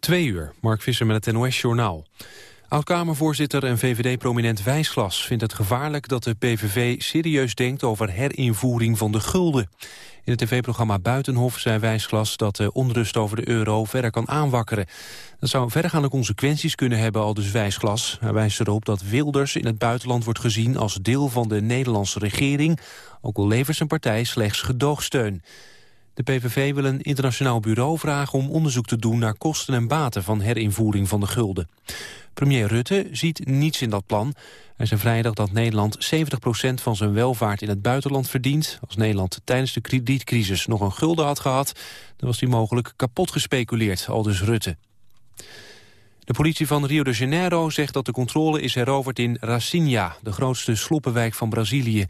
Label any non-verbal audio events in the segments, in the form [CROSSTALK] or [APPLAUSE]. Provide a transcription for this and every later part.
Twee uur, Mark Visser met het NOS-journaal. Oud-Kamervoorzitter en VVD-prominent Wijsglas vindt het gevaarlijk dat de PVV serieus denkt over herinvoering van de gulden. In het tv-programma Buitenhof zei Wijsglas dat de onrust over de euro verder kan aanwakkeren. Dat zou verdergaande consequenties kunnen hebben, al dus Wijsglas. Hij wijst erop dat Wilders in het buitenland wordt gezien als deel van de Nederlandse regering, ook al levert zijn partij slechts gedoogsteun. De PVV wil een internationaal bureau vragen om onderzoek te doen naar kosten en baten van herinvoering van de gulden. Premier Rutte ziet niets in dat plan. Hij zei vrijdag dat Nederland 70% van zijn welvaart in het buitenland verdient. Als Nederland tijdens de kredietcrisis nog een gulden had gehad... dan was die mogelijk kapot gespeculeerd, aldus Rutte. De politie van Rio de Janeiro zegt dat de controle is heroverd in Racinha, de grootste sloppenwijk van Brazilië.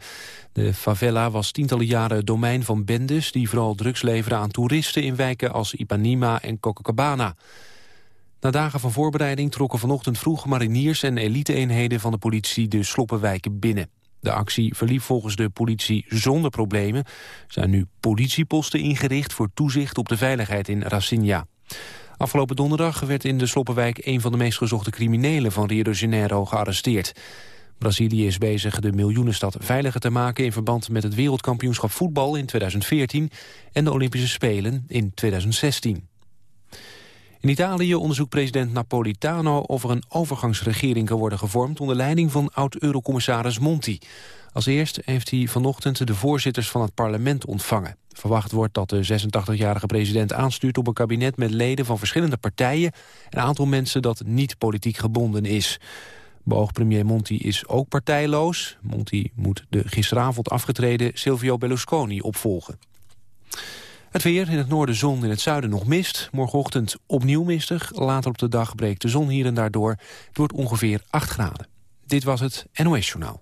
De favela was tientallen jaren domein van bendes die vooral drugs leveren aan toeristen in wijken als Ipanema en Copacabana. Na dagen van voorbereiding trokken vanochtend vroeg mariniers en elite-eenheden van de politie de sloppenwijken binnen. De actie verliep volgens de politie zonder problemen. Er zijn nu politieposten ingericht voor toezicht op de veiligheid in Racinha. Afgelopen donderdag werd in de Sloppenwijk een van de meest gezochte criminelen van Rio de Janeiro gearresteerd. Brazilië is bezig de miljoenenstad veiliger te maken in verband met het wereldkampioenschap voetbal in 2014 en de Olympische Spelen in 2016. In Italië onderzoekt president Napolitano of er een overgangsregering kan worden gevormd onder leiding van oud-eurocommissaris Monti. Als eerst heeft hij vanochtend de voorzitters van het parlement ontvangen. Verwacht wordt dat de 86-jarige president aanstuurt op een kabinet met leden van verschillende partijen, een aantal mensen dat niet politiek gebonden is. Beoogd premier Monti is ook partijloos. Monti moet de gisteravond afgetreden Silvio Berlusconi opvolgen. Het weer, in het noorden zon, in het zuiden nog mist. Morgenochtend opnieuw mistig. Later op de dag breekt de zon hier en daar door. Het wordt ongeveer 8 graden. Dit was het NOS Journaal.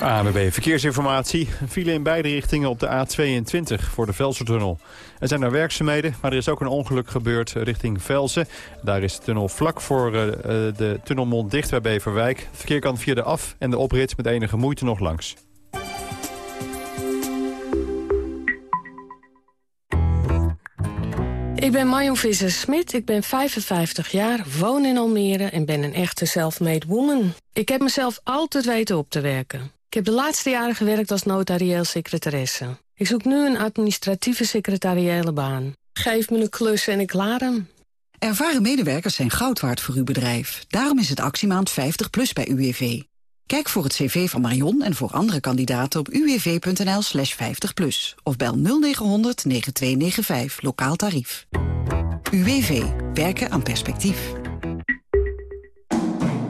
ANWB Verkeersinformatie. File in beide richtingen op de A22 voor de Velsertunnel. Er zijn daar werkzaamheden, maar er is ook een ongeluk gebeurd richting Velsen. Daar is de tunnel vlak voor uh, de tunnelmond dicht bij Beverwijk. Verkeer kan via de af- en de oprit met enige moeite nog langs. Ik ben Marion Visser-Smit, ik ben 55 jaar, woon in Almere en ben een echte self-made woman. Ik heb mezelf altijd weten op te werken. Ik heb de laatste jaren gewerkt als notarieel secretaresse. Ik zoek nu een administratieve secretariële baan. Geef me een klus en ik laat hem. Ervaren medewerkers zijn goud waard voor uw bedrijf. Daarom is het actiemaand 50 plus bij UWV. Kijk voor het cv van Marion en voor andere kandidaten op uwv.nl slash 50 plus. Of bel 0900 9295, lokaal tarief. UWV, werken aan perspectief.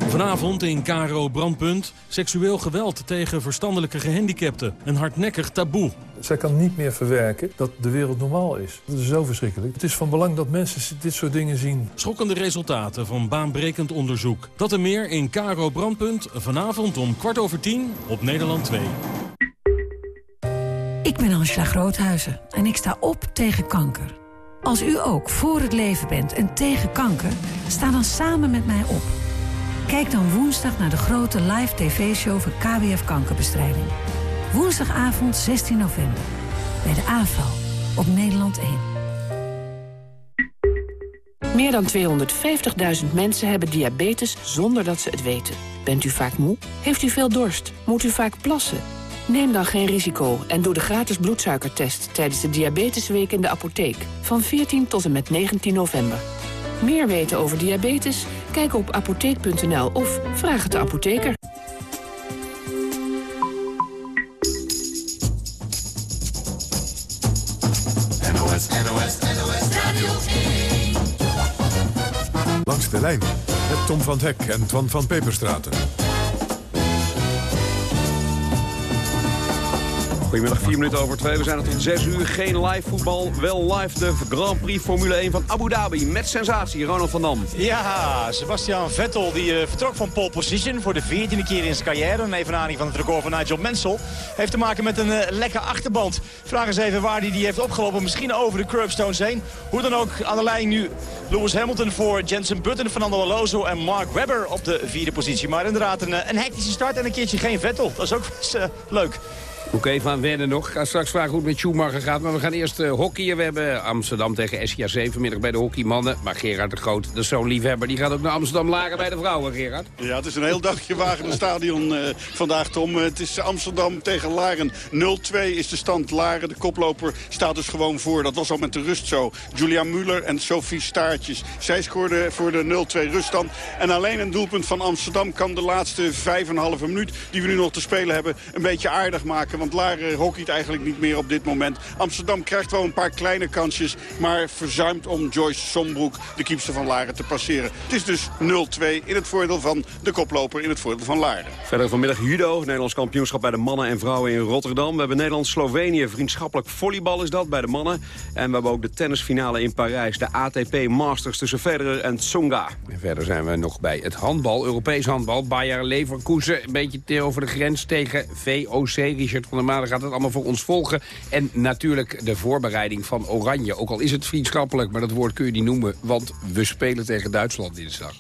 Vanavond in Karo Brandpunt. Seksueel geweld tegen verstandelijke gehandicapten. Een hardnekkig taboe. Zij kan niet meer verwerken dat de wereld normaal is. Dat is zo verschrikkelijk. Het is van belang dat mensen dit soort dingen zien. Schokkende resultaten van baanbrekend onderzoek. Dat en meer in Karo Brandpunt. Vanavond om kwart over tien op Nederland 2. Ik ben Angela Groothuizen en ik sta op tegen kanker. Als u ook voor het leven bent en tegen kanker, sta dan samen met mij op. Kijk dan woensdag naar de grote live tv-show voor KWF Kankerbestrijding. Woensdagavond 16 november. Bij de AVO op Nederland 1. Meer dan 250.000 mensen hebben diabetes zonder dat ze het weten. Bent u vaak moe? Heeft u veel dorst? Moet u vaak plassen? Neem dan geen risico en doe de gratis bloedsuikertest... tijdens de Diabetesweek in de apotheek. Van 14 tot en met 19 november. Meer weten over diabetes? Kijk op apotheek.nl of vraag het de apotheker. NOS, NOS, NOS Radio 1. Langs de lijn met Tom van Hek en Twan van Peperstraten. Goedemiddag, 4 minuten over 2. We zijn er tot 6 uur. Geen live voetbal, wel live de Grand Prix Formule 1 van Abu Dhabi. Met sensatie, Ronald van Dam. Ja, Sebastian Vettel die uh, vertrok van pole position voor de 14e keer in zijn carrière. Een evenaring van het record van Nigel Mansell. Heeft te maken met een uh, lekker achterband. Vraag eens even waar hij die heeft opgelopen. Misschien over de curbstones heen. Hoe dan ook aan de lijn nu Lewis Hamilton voor Jensen Button, Fernando Alonso en Mark Webber op de vierde positie. Maar inderdaad een, een hectische start en een keertje geen Vettel. Dat is ook uh, leuk. Oké, even aan wennen nog. Ik ga straks vragen hoe het met Schumacher gaat. Maar we gaan eerst uh, hockeyen. We hebben Amsterdam tegen SCA vanmiddag bij de hockeymannen. Maar Gerard de Groot, dat is zo'n liefhebber. Die gaat ook naar Amsterdam lagen bij de vrouwen, Gerard. Ja, het is een heel dagje wagen in het stadion uh, vandaag, Tom. het is Amsterdam tegen Laren. 0-2 is de stand. Laren, de koploper, staat dus gewoon voor. Dat was al met de rust zo. Julia Muller en Sophie Staartjes. Zij scoorden voor de 0-2 ruststand. En alleen een doelpunt van Amsterdam kan de laatste 5,5 minuut... die we nu nog te spelen hebben, een beetje aardig maken. Want Laren hockeyt eigenlijk niet meer op dit moment. Amsterdam krijgt wel een paar kleine kansjes... maar verzuimt om Joyce Sombroek, de kiepster van Laren, te passeren. Het is dus 0-2 in het voordeel van de koploper, in het voordeel van Laren. Verder vanmiddag judo, Nederlands kampioenschap bij de mannen en vrouwen in Rotterdam. We hebben Nederland-Slovenië, vriendschappelijk volleybal is dat bij de mannen. En we hebben ook de tennisfinale in Parijs, de ATP Masters tussen Federer en Tsonga. En verder zijn we nog bij het handbal, Europees handbal. Bayer Leverkusen, een beetje over de grens tegen VOC. Richard van der Maan gaat het allemaal voor ons volgen. En natuurlijk de voorbereiding van Oranje. Ook al is het vriendschappelijk, maar dat woord kun je niet noemen. Want we spelen tegen Duitsland dinsdag.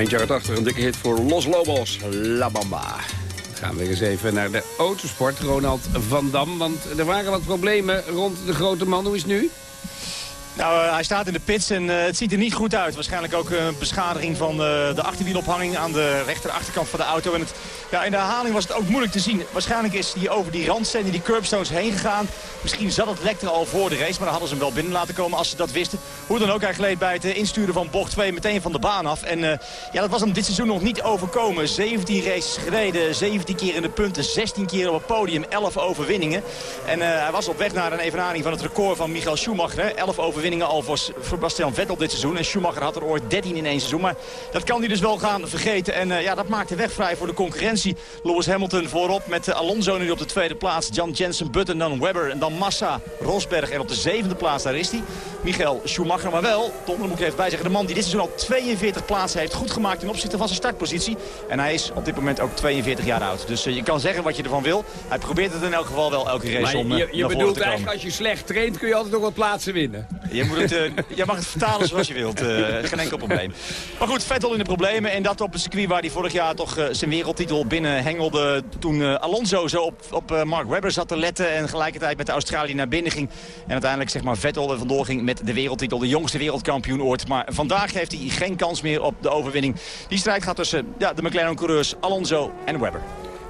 Eind jaren 80 een dikke hit voor Los Lobos, La Bamba. Gaan we eens even naar de autosport, Ronald van Dam. Want er waren wat problemen rond de grote man. Hoe is het nu? Nou, uh, hij staat in de pits en uh, het ziet er niet goed uit. Waarschijnlijk ook een beschadiging van uh, de achterwielophanging aan de rechterachterkant van de auto. En het, ja, in de herhaling was het ook moeilijk te zien. Waarschijnlijk is hij over die randstand die curbstones heen gegaan. Misschien zat het lek er al voor de race, maar dan hadden ze hem wel binnen laten komen als ze dat wisten. Hoe dan ook, hij gleed bij het insturen van bocht 2 meteen van de baan af. En ja, dat was hem dit seizoen nog niet overkomen. 17 races gereden, 17 keer in de punten, 16 keer op het podium, 11 overwinningen. En hij was op weg naar een evenaring van het record van Michael Schumacher. Hè? 11 overwinningen al voor Sebastian Vettel dit seizoen. En Schumacher had er ooit 13 in één seizoen. Maar dat kan hij dus wel gaan vergeten. En ja, dat maakt de weg vrij voor de concurrentie. Lewis Hamilton voorop met Alonso nu op de tweede plaats. Jan Jensen, Button, dan Webber en dan Massa, Rosberg. En op de zevende plaats, daar is hij. Michael Schumacher, maar wel, Tom, moet ik even bijzeggen, de man die dit seizoen al 42 plaatsen heeft. Goed gemaakt ten opzichte van zijn startpositie. En hij is op dit moment ook 42 jaar oud. Dus uh, je kan zeggen wat je ervan wil. Hij probeert het in elk geval wel elke race maar om je, je naar bedoelt eigenlijk als je slecht traint kun je altijd nog wat plaatsen winnen. Je moet het, uh, jij mag het vertalen zoals je wilt. Geen enkel probleem. Maar goed, Vettel in de problemen. En dat op een circuit waar hij vorig jaar toch zijn wereldtitel binnen hengelde. Toen Alonso zo op, op Mark Webber zat te letten. En gelijkertijd met de Australië naar binnen ging. En uiteindelijk zeg maar, Vettel er vandoor ging met de wereldtitel. Jongste wereldkampioen ooit. Maar vandaag heeft hij geen kans meer op de overwinning. Die strijd gaat tussen ja, de McLaren-coureurs Alonso en Webber.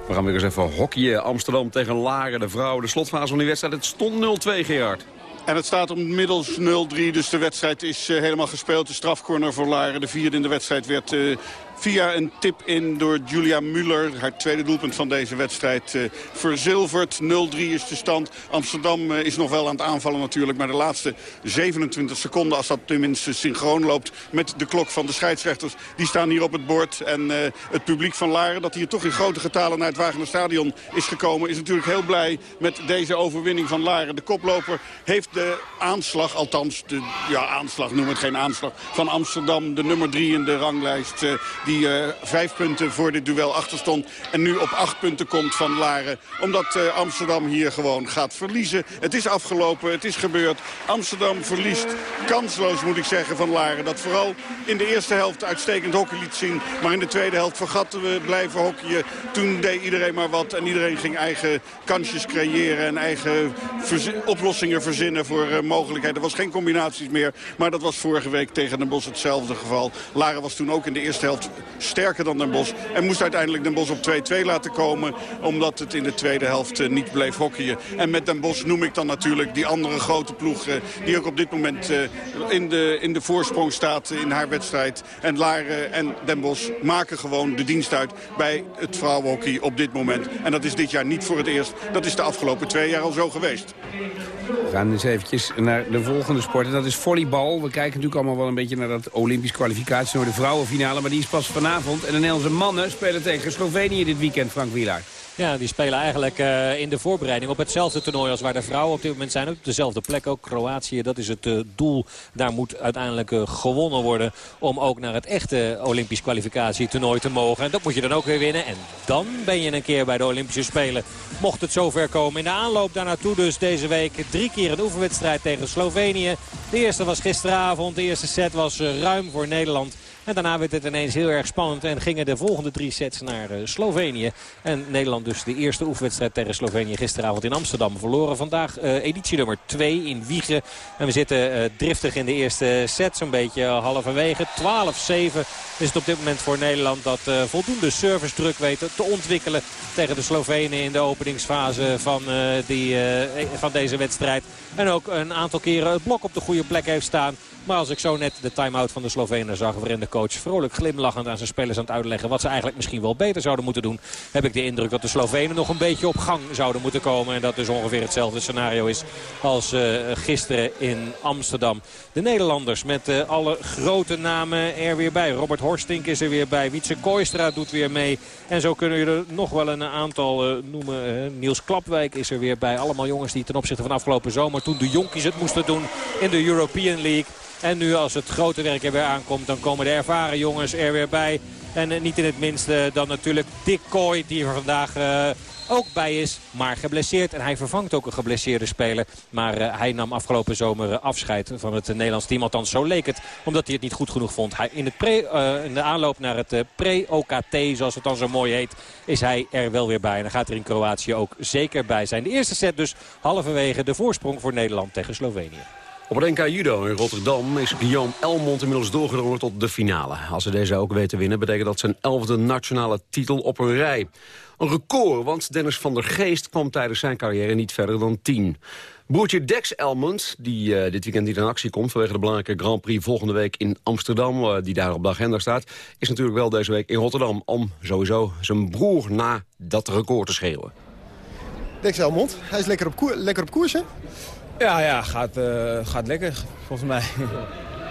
We gaan weer eens even hockeyen. Amsterdam tegen Laren, de vrouwen. De slotfase van die wedstrijd. Het stond 0-2, Gerard. En het staat inmiddels 0-3, dus de wedstrijd is uh, helemaal gespeeld. De strafcorner voor Laren, de vierde in de wedstrijd, werd uh, via een tip in door Julia Muller. Haar tweede doelpunt van deze wedstrijd uh, verzilverd. 0-3 is de stand. Amsterdam uh, is nog wel aan het aanvallen natuurlijk. Maar de laatste 27 seconden, als dat tenminste synchroon loopt... met de klok van de scheidsrechters, die staan hier op het bord. En uh, het publiek van Laren, dat hier toch in grote getalen naar het Wagener Stadion is gekomen... is natuurlijk heel blij met deze overwinning van Laren. De koploper heeft de aanslag, althans de ja, aanslag, noem het geen aanslag... van Amsterdam, de nummer 3 in de ranglijst... die uh, vijf punten voor dit duel achter stond. En nu op acht punten komt van Laren. Omdat uh, Amsterdam hier gewoon gaat verliezen. Het is afgelopen, het is gebeurd. Amsterdam verliest kansloos moet ik zeggen van Laren. Dat vooral in de eerste helft uitstekend hockey liet zien. Maar in de tweede helft vergatten we blijven hockeyen. Toen deed iedereen maar wat. En iedereen ging eigen kansjes creëren. En eigen oplossingen verzinnen voor mogelijkheden. Er was geen combinaties meer. Maar dat was vorige week tegen Den Bosch hetzelfde geval. Laren was toen ook in de eerste helft sterker dan Den Bosch. En moest uiteindelijk Den Bosch op 2-2 laten komen. Omdat het in de tweede helft uh, niet bleef hockeyen. En met Den Bosch noem ik dan natuurlijk die andere grote ploeg. Uh, die ook op dit moment uh, in, de, in de voorsprong staat in haar wedstrijd. En Laren en Den Bosch maken gewoon de dienst uit bij het vrouwenhockey op dit moment. En dat is dit jaar niet voor het eerst. Dat is de afgelopen twee jaar al zo geweest. We gaan eens eventjes naar de volgende sport. En dat is volleybal. We kijken natuurlijk allemaal wel een beetje naar dat Olympisch kwalificatie... naar de vrouwenfinale, maar die is pas vanavond. En de Nederlandse mannen spelen tegen Slovenië dit weekend, Frank Wielaar. Ja, die spelen eigenlijk uh, in de voorbereiding op hetzelfde toernooi als waar de vrouwen op dit moment zijn. Op dezelfde plek ook. Kroatië, dat is het uh, doel. Daar moet uiteindelijk uh, gewonnen worden om ook naar het echte Olympisch kwalificatietoernooi te mogen. En dat moet je dan ook weer winnen. En dan ben je een keer bij de Olympische Spelen. Mocht het zover komen. In de aanloop daar naartoe dus deze week drie keer een oefenwedstrijd tegen Slovenië. De eerste was gisteravond. De eerste set was ruim voor Nederland. En daarna werd het ineens heel erg spannend en gingen de volgende drie sets naar uh, Slovenië. En Nederland dus de eerste oefenwedstrijd tegen Slovenië gisteravond in Amsterdam verloren. Vandaag uh, editie nummer 2 in Wiegen. En we zitten uh, driftig in de eerste set, zo'n beetje halverwege. 12-7 is het op dit moment voor Nederland dat voldoende service druk weten te ontwikkelen tegen de Slovenen in de openingsfase van, die, van deze wedstrijd. En ook een aantal keren het blok op de goede plek heeft staan. Maar als ik zo net de time-out van de Slovenen zag... waarin de coach vrolijk glimlachend aan zijn spelers aan het uitleggen... wat ze eigenlijk misschien wel beter zouden moeten doen... heb ik de indruk dat de Slovenen nog een beetje op gang zouden moeten komen. En dat dus ongeveer hetzelfde scenario is als uh, gisteren in Amsterdam. De Nederlanders met uh, alle grote namen er weer bij. Robert Horstink is er weer bij. Wietse Kooistra doet weer mee. En zo kunnen we er nog wel een aantal uh, noemen. Niels Klapwijk is er weer bij. Allemaal jongens die ten opzichte van afgelopen zomer... toen de jonkies het moesten doen in de European League... En nu als het grote werk er weer aankomt, dan komen de ervaren jongens er weer bij. En uh, niet in het minste dan natuurlijk Dick Kooi, die er vandaag uh, ook bij is. Maar geblesseerd. En hij vervangt ook een geblesseerde speler. Maar uh, hij nam afgelopen zomer afscheid van het Nederlands team. Althans, zo leek het. Omdat hij het niet goed genoeg vond. Hij, in, het pre, in de aanloop naar het pre-OKT, zoals het dan zo mooi heet, is hij er wel weer bij. En dan gaat er in Kroatië ook zeker bij zijn. De eerste set dus halverwege de voorsprong voor Nederland tegen Slovenië. Op het NK Judo in Rotterdam is Guillaume Elmond inmiddels doorgedrongen tot de finale. Als ze deze ook weten winnen, betekent dat zijn elfde nationale titel op een rij. Een record, want Dennis van der Geest kwam tijdens zijn carrière niet verder dan tien. Broertje Dex Elmond, die uh, dit weekend niet in actie komt... vanwege de belangrijke Grand Prix volgende week in Amsterdam... Uh, die daar op de agenda staat, is natuurlijk wel deze week in Rotterdam... om sowieso zijn broer na dat record te schreeuwen. Dex Elmond, hij is lekker op, koer lekker op koers, hè? Ja, ja gaat, uh, gaat lekker, volgens mij.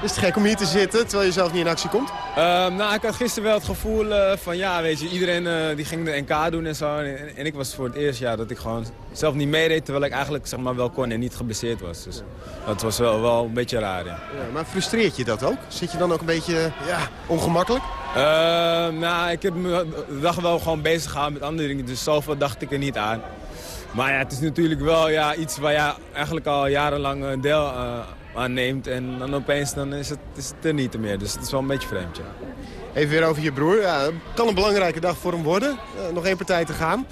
Is het gek om hier te zitten, terwijl je zelf niet in actie komt? Uh, nou, ik had gisteren wel het gevoel uh, van, ja, weet je, iedereen uh, die ging de NK doen en zo. En, en, ik was voor het eerst jaar dat ik gewoon zelf niet meedeed, terwijl ik eigenlijk zeg maar, wel kon en niet geblesseerd was. Dus dat was wel, wel een beetje raar, ja. ja. Maar frustreert je dat ook? Zit je dan ook een beetje ja, ongemakkelijk? nou, ik heb me de dag wel gewoon bezig gehouden met andere dingen, dus zoveel dacht ik er niet aan. Maar ja, het is natuurlijk wel ja, iets waar je eigenlijk al jarenlang een deel uh, aanneemt. En dan opeens dan is, het, is het er niet meer. Dus het is wel een beetje vreemd, ja. Even weer over je broer. Ja, het kan een belangrijke dag voor hem worden. Uh, nog één partij te gaan.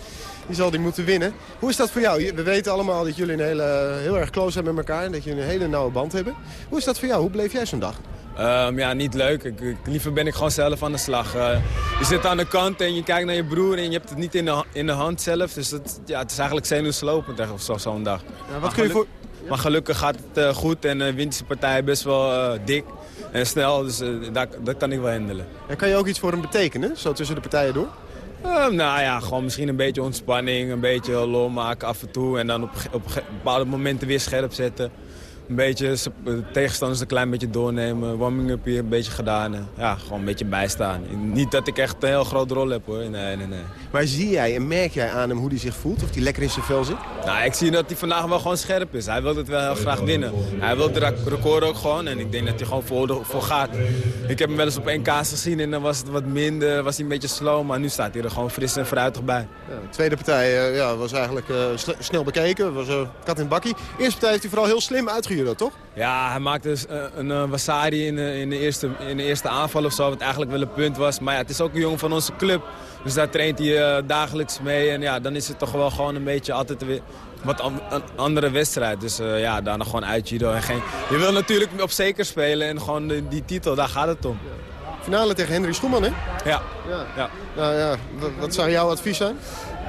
Die zal die moeten winnen. Hoe is dat voor jou? We weten allemaal dat jullie een hele, heel erg close zijn met elkaar. En dat jullie een hele nauwe band hebben. Hoe is dat voor jou? Hoe bleef jij zo'n dag? Um, ja, niet leuk. Ik, ik, liever ben ik gewoon zelf aan de slag. Uh, je zit aan de kant en je kijkt naar je broer en je hebt het niet in de, in de hand zelf. Dus het, ja, het is eigenlijk zenuwslopend of zo'n zo dag. Ja, wat kun je voor... Maar gelukkig gaat het uh, goed en uh, wint de partij best wel dik en snel. Dus dat, dat kan ik wel handelen. En kan je ook iets voor hem betekenen, zo tussen de partijen door? Uh, nou ja, gewoon misschien een beetje ontspanning, een beetje lol maken af en toe. En dan op, op bepaalde momenten weer scherp zetten een beetje de tegenstanders een klein beetje doornemen. Warming-up hier een beetje gedaan. Ja, gewoon een beetje bijstaan. Niet dat ik echt een heel grote rol heb hoor. Nee, nee, nee. Maar zie jij en merk jij aan hem hoe hij zich voelt? Of hij lekker in zijn vel zit? Nou, ik zie dat hij vandaag wel gewoon scherp is. Hij wil het wel heel graag winnen. Hij wil de record ook gewoon. En ik denk dat hij gewoon voor, voor gaat. Ik heb hem wel eens op één kaas gezien en dan was het wat minder. Was hij een beetje slow. Maar nu staat hij er gewoon fris en fruitig bij. Ja, de tweede partij uh, ja, was eigenlijk uh, snel bekeken. Was uh, kat in bakkie. Eerste partij heeft hij vooral heel slim uitgehuurd toch? Ja, hij maakte dus, uh, een uh, Wasari in, uh, in, de eerste, in de eerste aanval of zo, wat eigenlijk wel een punt was. Maar ja, het is ook een jongen van onze club. Dus daar traint hij dagelijks mee. En ja, dan is het toch wel gewoon een beetje altijd weer wat an, een andere wedstrijd. Dus ja, daar nog gewoon uit judo. En geen, je wil natuurlijk op zeker spelen en gewoon die, die titel, daar gaat het om. Finale tegen Henry Schoeman, hè? Ja. ja. ja. Nou ja, wat zou jouw advies zijn?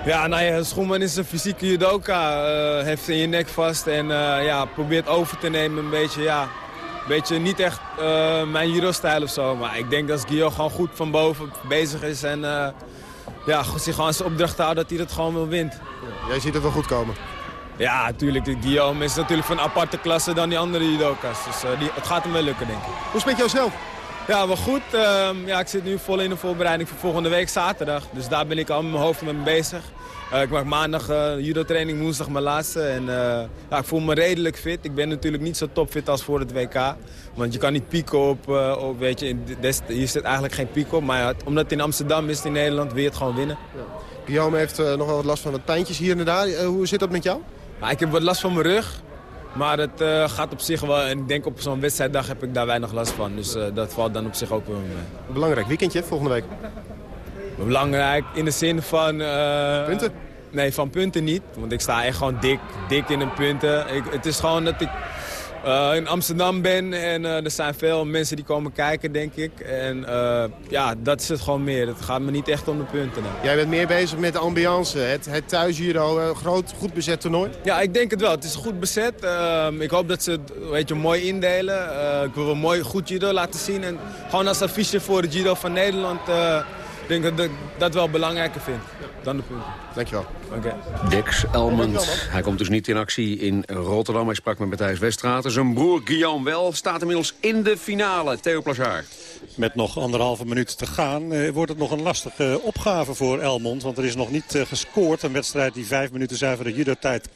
Ja, nou ja, Schoenman is een fysieke judoka. Uh, heeft in je nek vast en uh, ja, probeert over te nemen een beetje. Ja, een beetje niet echt uh, mijn judo-stijl of zo. Maar ik denk dat Guillaume gewoon goed van boven bezig is. En ja, zich gewoon zijn opdracht houdt dat hij dat gewoon wil wint. Ja, jij ziet het wel goed komen. Ja, natuurlijk. Guillaume is natuurlijk van een aparte klasse dan die andere judoka's. Dus die, het gaat hem wel lukken, denk ik. Hoe met jou zelf? Ja, wel goed. Uh, ja, ik zit nu vol in de voorbereiding voor volgende week zaterdag. Dus daar ben ik al mijn hoofd mee bezig. Uh, ik maak maandag uh, judo-training, woensdag mijn laatste. En uh, ja, ik voel me redelijk fit. Ik ben natuurlijk niet zo topfit als voor het WK. Want je kan niet pieken op, op weet je, hier zit eigenlijk geen piek op. Maar omdat het in Amsterdam is, in Nederland, wil je het gewoon winnen. Ja. Guillaume heeft nog wel wat last van wat pijntjes hier en daar. hoe zit dat met jou? Nou, ik heb wat last van mijn rug. Maar het uh, gaat op zich wel. En ik denk op zo'n wedstrijddag heb ik daar weinig last van. Dus uh, dat valt dan op zich ook wel mee. Belangrijk weekendje volgende week? Belangrijk in de zin van... Uh, punten? Nee, van punten niet. Want ik sta echt gewoon dik, dik in de punten. Ik, het is gewoon dat ik uh, in Amsterdam ben en uh, er zijn veel mensen die komen kijken, denk ik. En uh, ja, dat is het gewoon meer. Het gaat me niet echt om de punten. Jij bent meer bezig met de ambiance, het, het thuis hier een groot, goed bezet toernooi? Ja, ik denk het wel. Het is goed bezet. Ehm, ik hoop dat ze het weet je, mooi indelen. ik wil een mooi goed judo laten zien. En gewoon als affiche voor het judo van Nederland denk dat ik dat wel belangrijker vind dan de punten. Dankjewel. Okay. Dex Elmond. Hij komt dus niet in actie in Rotterdam. Hij sprak met Matthijs Weststraten. Zijn broer Guillaume wel staat inmiddels in de finale. Theo Plazard. Met nog anderhalve minuut te gaan eh, wordt het nog een lastige opgave voor Elmond. Want er is nog niet eh, gescoord. Een wedstrijd die vijf minuten zuivere judo-tijd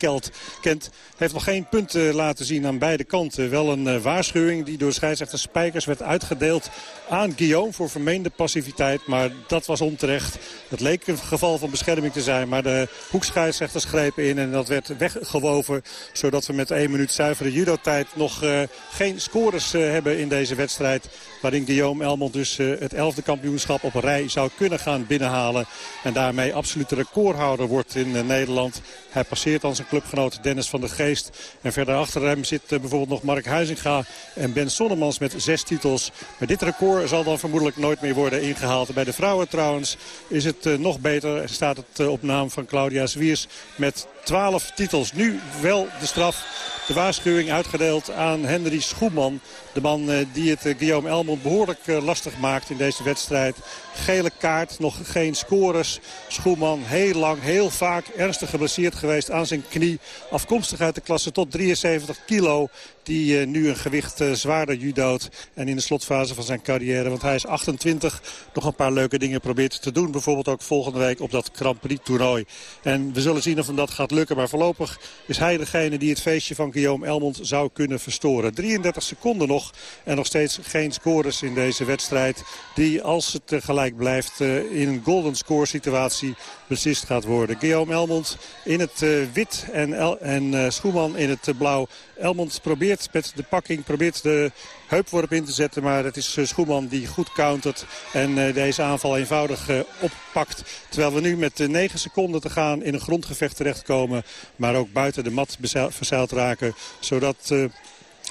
kent. Heeft nog geen punten laten zien aan beide kanten. Wel een uh, waarschuwing die door scheidsrechter Spijkers werd uitgedeeld aan Guillaume voor vermeende passiviteit. Maar dat was onterecht. Het leek een geval van bescherming te zijn. Maar de hoekscheidsrechters grepen in en dat werd weggewoven. Zodat we met één minuut zuivere judo-tijd nog uh, geen scores uh, hebben in deze wedstrijd. Waarin Guillaume Elmond dus uh, het elfde kampioenschap op rij zou kunnen gaan binnenhalen. En daarmee absoluut recordhouder wordt in Nederland. Hij passeert dan zijn clubgenoot Dennis van der Geest. En verder achter hem zit bijvoorbeeld nog Mark Huizinga en Ben Sonnemans met zes titels. Maar dit record zal dan vermoedelijk nooit meer worden ingehaald. Bij de vrouwen trouwens is het nog beter. Staat het op naam van Claudia Zwiers met 12 titels. Nu wel de straf. De waarschuwing uitgedeeld aan Henry Schoeman. De man uh, die het Guillaume Elmond behoorlijk lastig maakt in deze wedstrijd. Gele kaart, nog geen scores. Schoeman heel lang, heel vaak ernstig geblesseerd geweest aan zijn knie. Afkomstig uit de klasse tot 73 kilo. Die nu een gewicht zwaarder judoot. En in de slotfase van zijn carrière, want hij is 28, nog een paar leuke dingen probeert te doen. Bijvoorbeeld ook volgende week op dat Grand Prix toernooi. En we zullen zien of hem dat gaat lukken. Maar voorlopig is hij degene die het feestje van Guillaume Elmond zou kunnen verstoren. 33 seconden nog en nog steeds geen scores in deze wedstrijd. Die als het gelijk blijft in een golden score situatie beslist gaat worden. Guillaume Elmond in het wit en, en Schoeman in het blauw. Elmond probeert met de pakking, probeert de heupworp in te zetten. Maar het is Schoeman die goed countert en deze aanval eenvoudig oppakt. Terwijl we nu met 9 seconden te gaan in een grondgevecht terechtkomen. Maar ook buiten de mat verzeild raken. Zodat...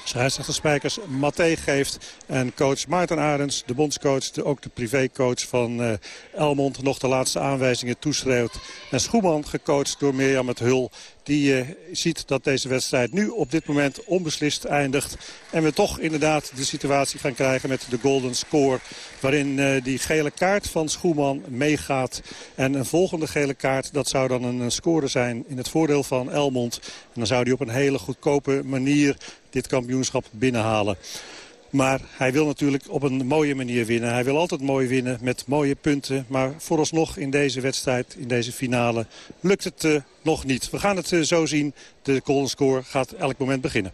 Scheidsrechter Spijkers Mathé geeft. En coach Maarten Arends, de bondscoach, ook de privécoach van Elmond... nog de laatste aanwijzingen toeschreeuwt. En Schoeman, gecoacht door Mirjam het Hul... Die uh, ziet dat deze wedstrijd nu op dit moment onbeslist eindigt. En we toch inderdaad de situatie gaan krijgen met de golden score. Waarin uh, die gele kaart van Schoeman meegaat. En een volgende gele kaart, dat zou dan een score zijn in het voordeel van Elmond. En dan zou hij op een hele goedkope manier dit kampioenschap binnenhalen. Maar hij wil natuurlijk op een mooie manier winnen. Hij wil altijd mooi winnen met mooie punten. Maar vooralsnog in deze wedstrijd, in deze finale, lukt het uh, nog niet. We gaan het uh, zo zien. De golden score gaat elk moment beginnen.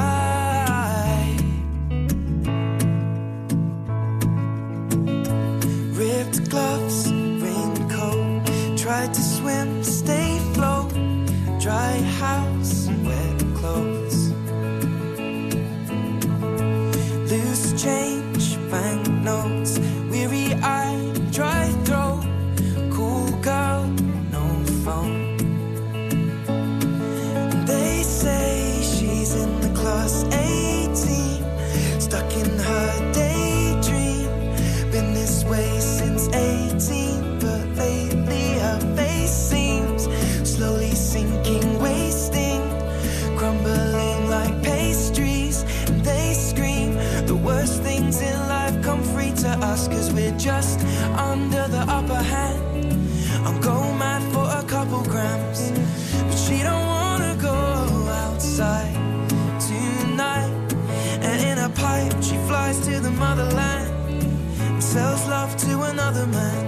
Stay. My. man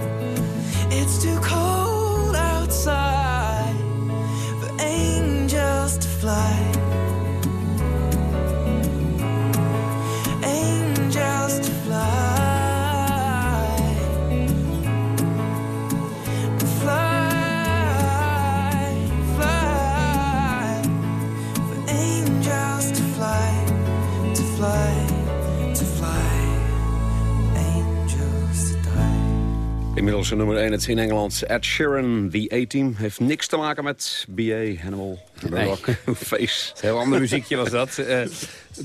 een nummer 1 het in Engeland. Ed Sheeran, The A-Team. Heeft niks te maken met BA, Animal, Rock, [LAUGHS] Face. Heel ander muziekje was dat. Eh,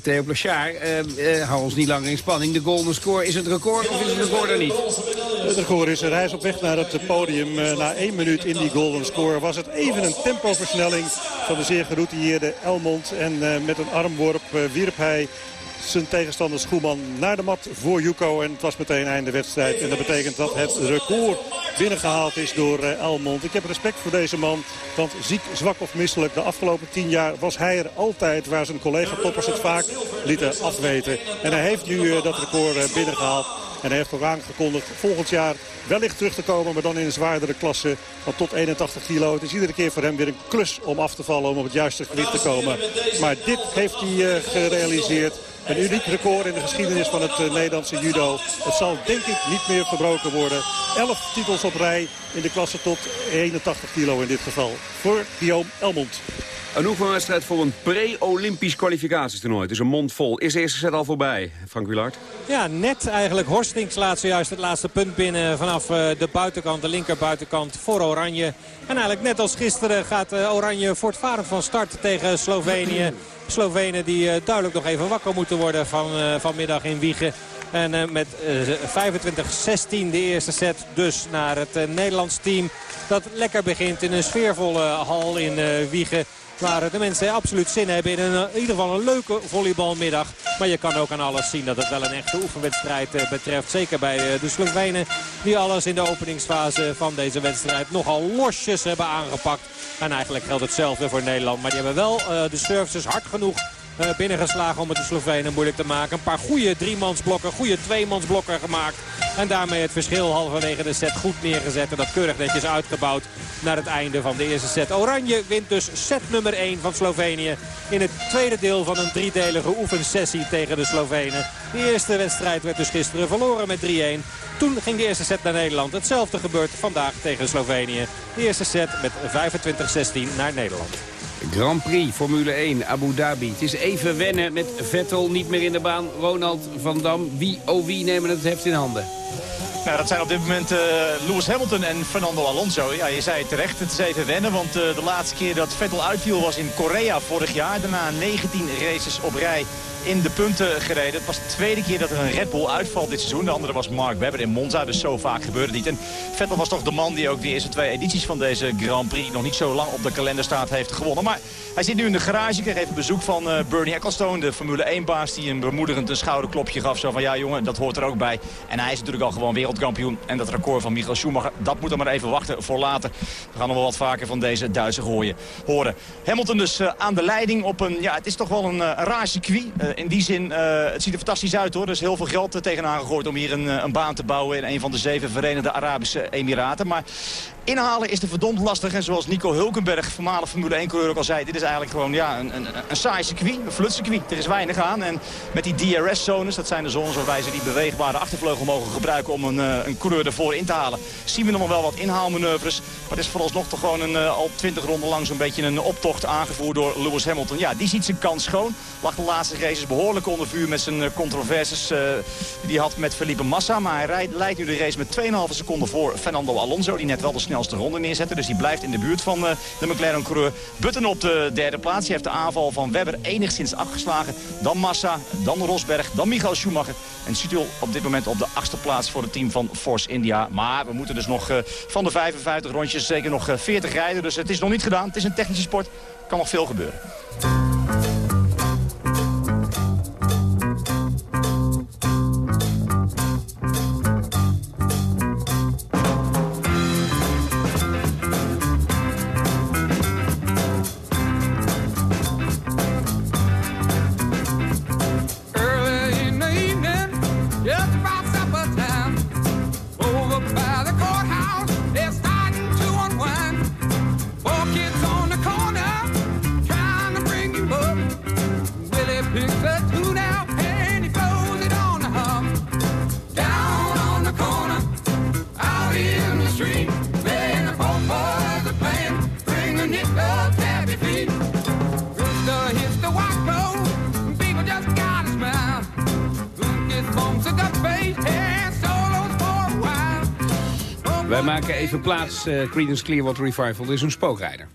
Theo Plachard, uh, hou ons niet langer in spanning. De golden score, is het record of is het record er niet? Het record is een reis op weg naar het podium. Uh, na één minuut in die golden score was het even een tempoversnelling van de zeer geroutineerde Elmond. En met een armworp wierp hij zijn tegenstander Schoeman naar de mat voor Juco. En het was meteen einde wedstrijd. En dat betekent dat het record binnengehaald is door uh, Elmond. Ik heb respect voor deze man. Want ziek, zwak of misselijk. De afgelopen tien jaar was hij er altijd waar zijn collega-toppers het vaak lieten afweten. En hij heeft nu uh, dat record uh, binnengehaald. En hij heeft ook aangekondigd volgend jaar wellicht terug te komen. Maar dan in een zwaardere klasse van tot 81 kilo. Het is iedere keer voor hem weer een klus om af te vallen. Om op het juiste gewicht te komen. Maar dit heeft hij gerealiseerd. Een uniek record in de geschiedenis van het uh, Nederlandse judo. Het zal denk ik niet meer verbroken worden. 11 titels op rij in de klasse tot 81 kilo in dit geval. Voor Guillaume Elmond. Een oefenwedstrijd voor een pre-Olympisch kwalificatietoernooi. Het is een mond vol. Is de eerste set al voorbij, Frank Willard? Ja, net eigenlijk. Horstings laat zojuist het laatste punt binnen vanaf de buitenkant, de linkerbuitenkant voor Oranje. En eigenlijk net als gisteren gaat Oranje voortvarend van start tegen Slovenië. [CLEARS THROAT] Slovenen die duidelijk nog even wakker moeten worden van, vanmiddag in Wiegen. En met uh, 25-16 de eerste set dus naar het Nederlands team. Dat lekker begint in een sfeervolle hal in Wiegen. Waar de mensen absoluut zin hebben in, een, in ieder geval een leuke volleybalmiddag. Maar je kan ook aan alles zien dat het wel een echte oefenwedstrijd betreft. Zeker bij de Slovenen die alles in de openingsfase van deze wedstrijd nogal losjes hebben aangepakt. En eigenlijk geldt hetzelfde voor Nederland. Maar die hebben wel de services hard genoeg binnengeslagen om het de Slovenen moeilijk te maken. Een paar goede driemansblokken, goede tweemansblokken gemaakt. En daarmee het verschil halverwege de set goed neergezet. En dat keurig netjes uitgebouwd naar het einde van de eerste set. Oranje wint dus set nummer 1 van Slovenië. In het tweede deel van een driedelige oefensessie tegen de Slovenen. De eerste wedstrijd werd dus gisteren verloren met 3-1. Toen ging de eerste set naar Nederland. Hetzelfde gebeurt vandaag tegen Slovenië. De eerste set met 25-16 naar Nederland. Grand Prix Formule 1 Abu Dhabi. Het is even wennen met Vettel niet meer in de baan. Ronald van Dam, wie oh wie nemen het heft in handen? Nou, dat zijn op dit moment uh, Lewis Hamilton en Fernando Alonso. Ja, je zei het terecht, het is even wennen. Want uh, de laatste keer dat Vettel uitviel was in Korea vorig jaar. Daarna 19 races op rij in de punten gereden. Het was de tweede keer dat er een Red Bull uitvalt dit seizoen. De andere was Mark Webber in Monza, dus zo vaak gebeurde het niet. En Vettel was toch de man die ook de eerste twee edities van deze Grand Prix... nog niet zo lang op de kalender staat, heeft gewonnen. Maar hij zit nu in de garage. Kreeg even bezoek van uh, Bernie Ecclestone, de Formule 1-baas... die een bemoedigend een schouderklopje gaf. Zo van, ja jongen, dat hoort er ook bij. En hij is natuurlijk al gewoon wereldkampioen. En dat record van Michael Schumacher, dat moet er maar even wachten voor later. We gaan nog wel wat vaker van deze Duitse gooien horen. Hamilton dus uh, aan de leiding op een... Ja, het is toch wel een, een raar circuit. In die zin... Uh, het ziet er fantastisch uit hoor. Er is heel veel geld uh, tegenaan gegooid om hier een, een, baan te bouwen in een van de zeven Verenigde Arabische Emiraten. Maar inhalen is er verdomd lastig. En zoals Nico Hulkenberg, voormalig Formule 1-coureur ook al zei... dit is eigenlijk gewoon ja, een, een, een saai circuit, een flutcircuit. Er is weinig aan. En met die DRS-zones, dat zijn de zones waarbij ze die beweegbare achtervleugel mogen gebruiken... om een, een coureur ervoor in te halen, zien we nog wel wat inhaalmanoeuvres. Maar het is vooralsnog toch gewoon een, al 20 ronden lang zo'n beetje een optocht aangevoerd door Lewis Hamilton. Ja, die ziet zijn kans schoon. Lag de laatste races behoorlijk onder vuur met zijn controverses uh, die hij had met Felipe Massa. Maar hij rijdt, leidt nu de race met 2,5 seconden voor Fernando Alonso. Die net wel de snelste ronde neerzette. Dus die blijft in de buurt van uh, de McLaren-coureur. Button op de derde plaats. Hij heeft de aanval van Webber enigszins afgeslagen. Dan Massa, dan Rosberg, dan Michael Schumacher. En Sutil op dit moment op de achtste plaats voor het team van Force India. Maar we moeten dus nog uh, van de 55 rondjes zeker nog 40 rijden. Dus het is nog niet gedaan. Het is een technische sport. Kan nog veel gebeuren. Plaats, uh, Creedence Clearwater Revival. Is een spookrijder.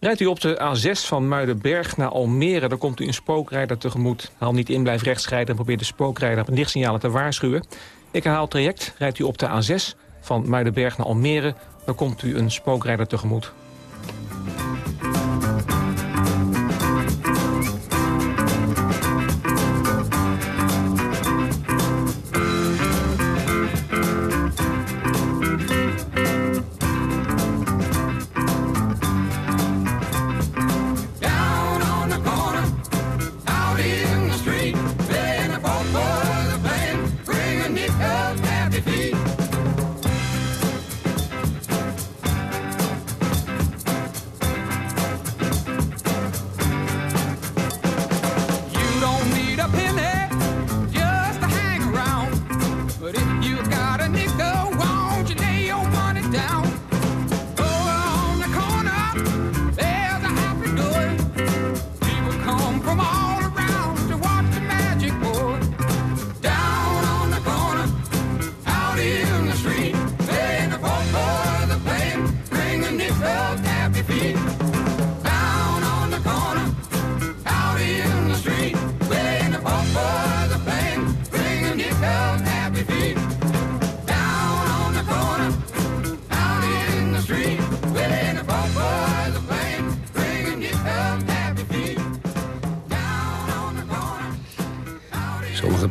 Rijdt u op de A6 van Muidenberg naar Almere... dan komt u een spookrijder tegemoet. Haal niet in, blijf rechts rijden en probeer de spookrijder... op lichtsignalen te waarschuwen. Ik herhaal het traject. Rijdt u op de A6 van Muidenberg naar Almere... dan komt u een spookrijder tegemoet.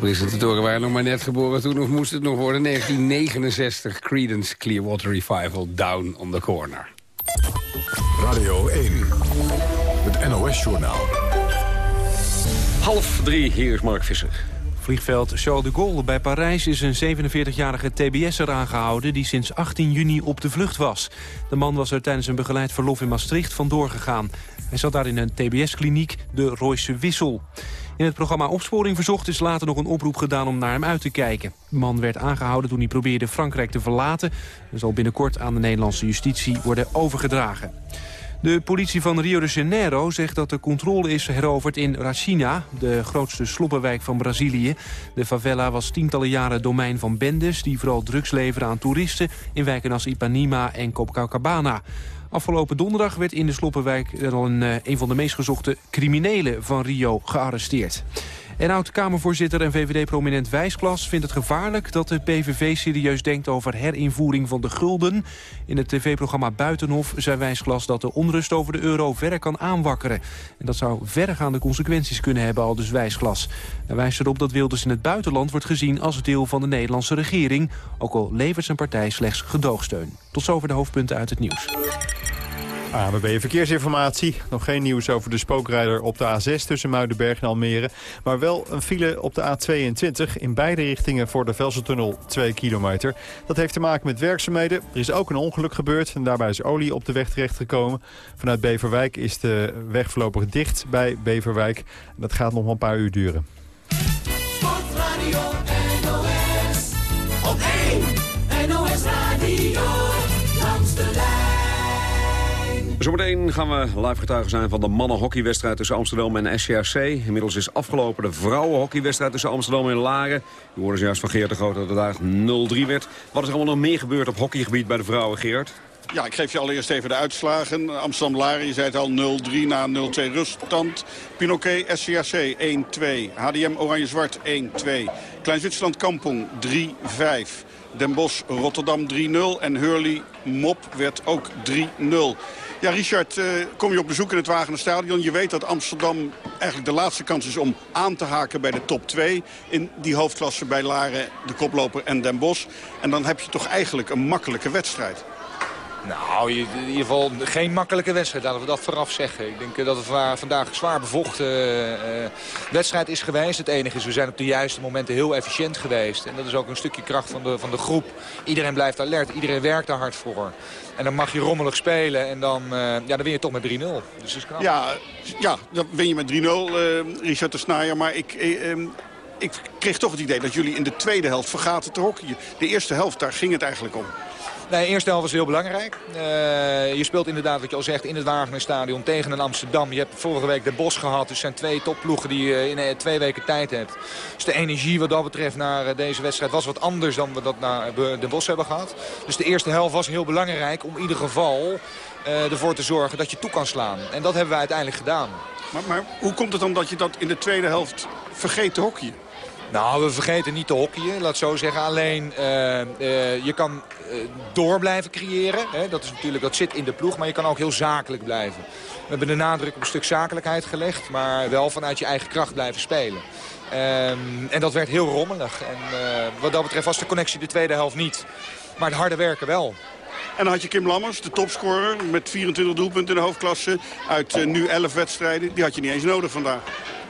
Presentatoren waren nog maar net geboren toen, of moest het nog worden? 1969, Creedence Clearwater Revival, Down on the Corner. Radio 1, het NOS-journaal. Half drie, hier is Mark Visser. Vliegveld Charles de Gaulle bij Parijs is een 47-jarige TBS'er aangehouden... die sinds 18 juni op de vlucht was. De man was er tijdens een begeleid verlof in Maastricht vandoor gegaan. Hij zat daar in een TBS-kliniek, de Royse Wissel. In het programma Opsporing Verzocht is later nog een oproep gedaan om naar hem uit te kijken. De man werd aangehouden toen hij probeerde Frankrijk te verlaten... en zal binnenkort aan de Nederlandse justitie worden overgedragen. De politie van Rio de Janeiro zegt dat de controle is heroverd in Racina, de grootste sloppenwijk van Brazilië. De favela was tientallen jaren domein van bendes die vooral drugs leveren aan toeristen in wijken als Ipanema en Copacabana. Afgelopen donderdag werd in de Sloppenwijk al een, eh, een van de meest gezochte criminelen van Rio gearresteerd. En oud-Kamervoorzitter en VVD-prominent Wijsklas vindt het gevaarlijk dat de PVV serieus denkt over herinvoering van de gulden. In het tv-programma Buitenhof zei Wijsklas dat de onrust over de euro verder kan aanwakkeren. En dat zou verregaande consequenties kunnen hebben, al dus Wijsklas. Hij wijst erop dat Wilders in het buitenland wordt gezien als deel van de Nederlandse regering. Ook al levert zijn partij slechts gedoogsteun. Tot zover de hoofdpunten uit het nieuws. ANWB Verkeersinformatie. Nog geen nieuws over de spookrijder op de A6 tussen Muidenberg en Almere. Maar wel een file op de A22 in beide richtingen voor de Velsertunnel 2 kilometer. Dat heeft te maken met werkzaamheden. Er is ook een ongeluk gebeurd en daarbij is olie op de weg terechtgekomen. Vanuit Beverwijk is de weg voorlopig dicht bij Beverwijk. Dat gaat nog wel een paar uur duren. Sportradio NOS. Op 1 NOS Radio. Langs. Zometeen gaan we live getuigen zijn van de mannenhockeywedstrijd tussen Amsterdam en SCRC. Inmiddels is afgelopen de vrouwenhockeywedstrijd tussen Amsterdam en Laren. We hoorden zojuist van Geert de Groot dat het daar 0-3 werd. Wat is er allemaal nog meer gebeurd op hockeygebied bij de vrouwen, Geert? Ja, ik geef je allereerst even de uitslagen. Amsterdam-Laren, je zei het al, 0-3 na 0-2 ruststand. Pinoquet, SCAC 1-2. HDM Oranje-Zwart 1-2. Klein-Zwitserland Kampong 3-5. Den Bosch Rotterdam 3-0. En Hurley Mop werd ook 3-0. Ja, Richard, eh, kom je op bezoek in het Wagener Stadion. Je weet dat Amsterdam eigenlijk de laatste kans is om aan te haken bij de top 2. In die hoofdklasse bij Laren, de koploper en Den Bosch. En dan heb je toch eigenlijk een makkelijke wedstrijd. Nou, in ieder geval geen makkelijke wedstrijd, laten we dat vooraf zeggen. Ik denk eh, dat het va- vandaag een zwaar bevochten eh, wedstrijd is geweest. Het enige is, we zijn op de juiste momenten heel efficiënt geweest. En dat is ook een stukje kracht van de, van de groep. Iedereen blijft alert, iedereen werkt daar hard voor. En dan mag je rommelig spelen en dan, eh, ja, dan win je toch met 3-0. Dus is knap. Ja, ja, dan win je met 3-0, eh, Richard de Snaaier. Maar ik, eh, ehm, ik kreeg toch het idee dat jullie in de tweede helft vergaten te hockeyen. De eerste helft, daar ging het eigenlijk om. Nee, eerste helft was heel belangrijk. Eh, je speelt inderdaad, wat je al zegt, in het Wagenerstadion tegen een Amsterdam. Je hebt vorige week de Bos gehad. Dus zijn twee topploegen die je in eh, twee weken tijd hebt. Dus de energie wat dat betreft naar eh, deze wedstrijd was wat anders dan we dat naar de Bos hebben gehad. Dus de eerste helft was heel belangrijk om in ieder geval eh, ervoor te zorgen dat je toe kan slaan. En dat hebben we uiteindelijk gedaan. Maar, maar hoe komt het dan dat je dat in de tweede helft vergeet te hockeyen? Nou, we vergeten niet te hockeyen, laat zo zeggen. Alleen, eh, eh, je kan eh, door blijven creëren. Hè? Dat, is natuurlijk, dat zit in de ploeg, maar je kan ook heel zakelijk blijven. We hebben de nadruk op een stuk zakelijkheid gelegd, maar wel vanuit je eigen kracht blijven spelen. Ehm, en dat werd heel rommelig. En wat dat betreft was de connectie de tweede helft niet. Maar het harde werken wel. En dan had je Kim Lammers, de topscorer, met 24 doelpunten in de hoofdklasse. Uit nu 11 wedstrijden. Die had je niet eens nodig vandaag.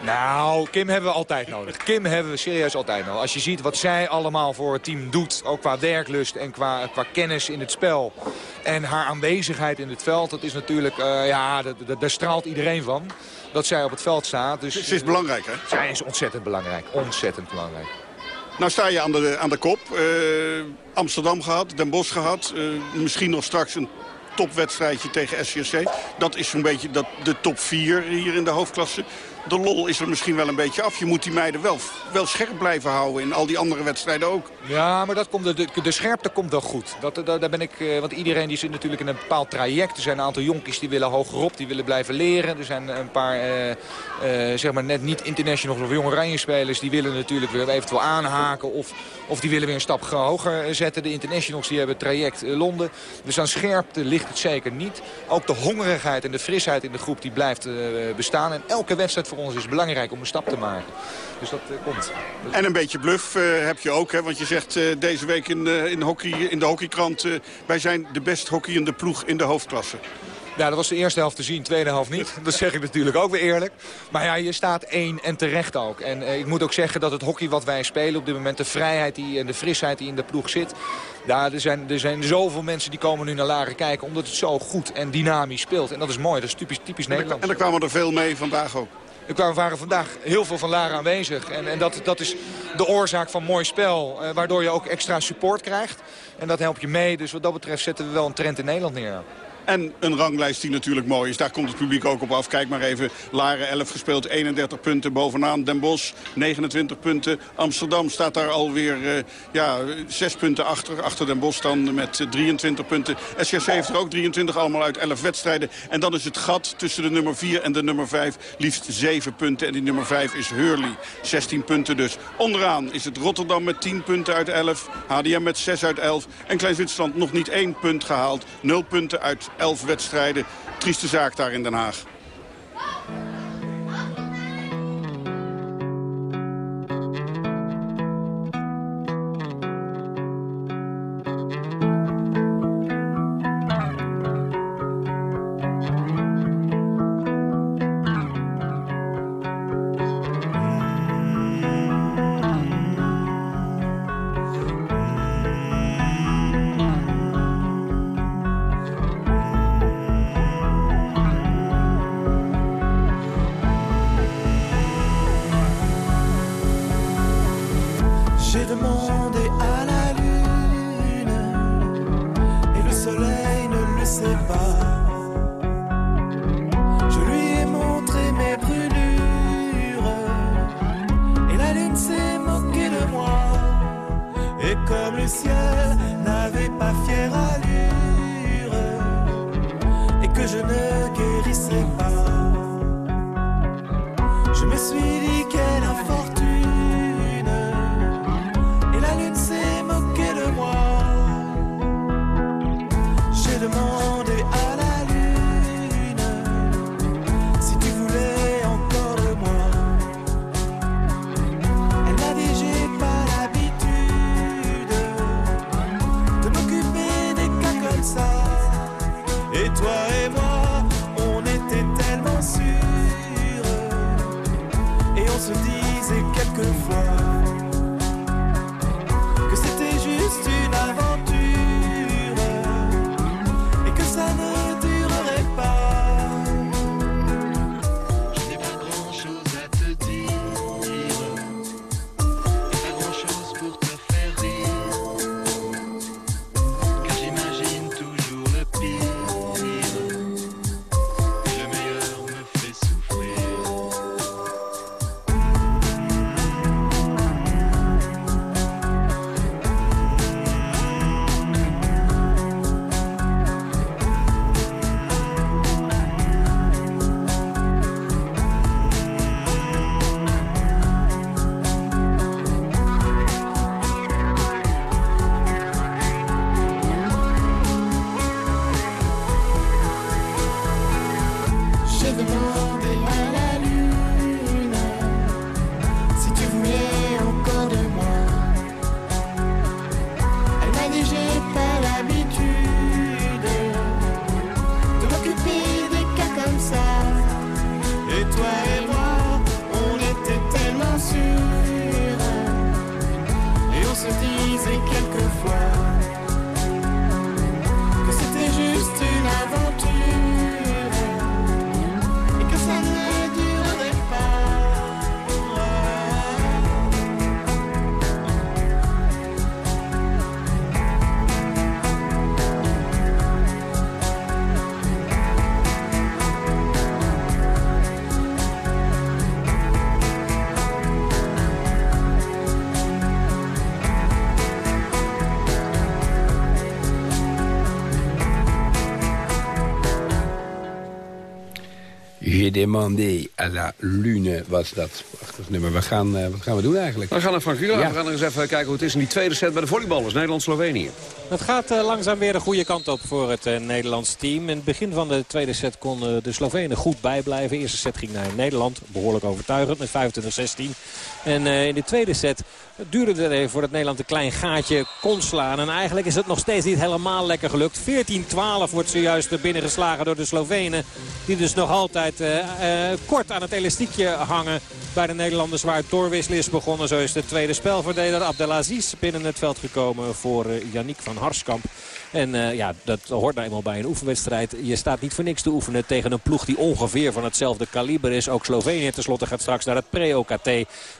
Nou, Kim hebben we altijd nodig. Kim hebben we serieus altijd nodig. Als je ziet wat zij allemaal voor het team doet, ook qua werklust en qua, qua kennis in het spel. En haar aanwezigheid in het veld, dat is natuurlijk, eh, ja, daar straalt iedereen van. Dat zij op het veld staat. Dus, Ze is belangrijk, hè? Zij is ontzettend belangrijk. Ontzettend belangrijk. Nou sta je aan de, aan de kop. Eh, Amsterdam gehad, Den Bosch gehad. eh, misschien nog straks een topwedstrijdje tegen SCSC. Dat is zo'n beetje dat, de top 4 hier in de hoofdklasse. De lol is er misschien wel een beetje af. Je moet die meiden wel, wel scherp blijven houden in al die andere wedstrijden ook. Ja, maar dat komt, de, de, scherpte komt wel goed. Dat, dat, daar ben ik, eh, want iedereen die zit natuurlijk in een bepaald traject. Er zijn een aantal jonkies die willen hogerop, die willen blijven leren. Er zijn een paar, eh, eh, zeg maar net niet internationals of jong oranje spelers... die willen natuurlijk weer eventueel aanhaken of, of die willen weer een stap hoger zetten. De internationals die hebben traject eh, Londen. Dus aan scherpte ligt het zeker niet. Ook de hongerigheid en de frisheid in de groep die blijft eh, bestaan. En elke wedstrijd voor ons is belangrijk om een stap te maken. Dus dat eh, komt. En een beetje bluff heb je ook, hè? want je zegt deze week in, in, hockey, in de hockeykrant... wij zijn de best hockeyende ploeg in de hoofdklasse. Ja, dat was de eerste helft te zien, tweede helft niet. Dat zeg ik natuurlijk ook weer eerlijk. Maar ja, je staat één en terecht ook. En eh, ik moet ook zeggen dat het hockey wat wij spelen op dit moment... de vrijheid die, en de frisheid die in de ploeg zit... Ja, er, zijn, er zijn zoveel mensen die komen nu naar Laren kijken... omdat het zo goed en dynamisch speelt. En dat is mooi, dat is typisch, typisch Nederlands. En er kwamen er veel mee vandaag ook. Er kwamen- waren vandaag heel veel van Lara aanwezig. En, en dat, dat is de oorzaak van mooi spel. eh, waardoor je ook extra support krijgt. En dat helpt je mee. Dus wat dat betreft zetten we wel een trend in Nederland neer. En een ranglijst die natuurlijk mooi is. Daar komt het publiek ook op af. Kijk maar even. Laren 11 gespeeld, 31 punten bovenaan. Den Bosch 29 punten. Amsterdam staat daar alweer eh, ja, 6 punten achter. Achter Den Bosch dan met eh, 23 punten. SCC heeft er ook 23, allemaal uit 11 wedstrijden. En dan is het gat tussen de nummer 4 en de nummer 5 liefst 7 punten. En die nummer 5 is Hurley. 16 punten dus. Onderaan is het Rotterdam met 10 punten uit 11. HDM met 6 uit 11. En Klein-Zwitserland nog niet één punt gehaald. 0 punten uit 11 wedstrijden. Trieste zaak daar in Den Haag. Comme le ciel n'avait pas fière allure et que je ne demandé à la lune was dat. Prachtig nummer. We gaan, uh, wat gaan we doen eigenlijk? We gaan naar Frank Wieler. Ja. We gaan er eens even kijken hoe het is in die tweede set bij de volleyballers. Nederland-Slovenië. Het gaat uh, langzaam weer de goede kant op voor het uh, Nederlands team. In het begin van de tweede set konden de Slovenen goed bijblijven. De eerste set ging naar Nederland. Behoorlijk overtuigend met 25-16. En uh, in de tweede set duurde het even voordat Nederland een klein gaatje kon slaan. En eigenlijk is het nog steeds niet helemaal lekker gelukt. 14-12 wordt zojuist binnengeslagen door de Slovenen. Die dus nog altijd uh, uh, kort aan het elastiekje hangen bij de Nederlanders waar het doorwisselen is begonnen. Zo is de tweede spelverdeler Abdelaziz binnen het veld gekomen voor uh, Yannick van Harskamp. En uh, ja, dat hoort nou eenmaal bij een oefenwedstrijd. Je staat niet voor niks te oefenen tegen een ploeg die ongeveer van hetzelfde kaliber is. Ook Slovenië tenslotte gaat straks naar het pre-OKT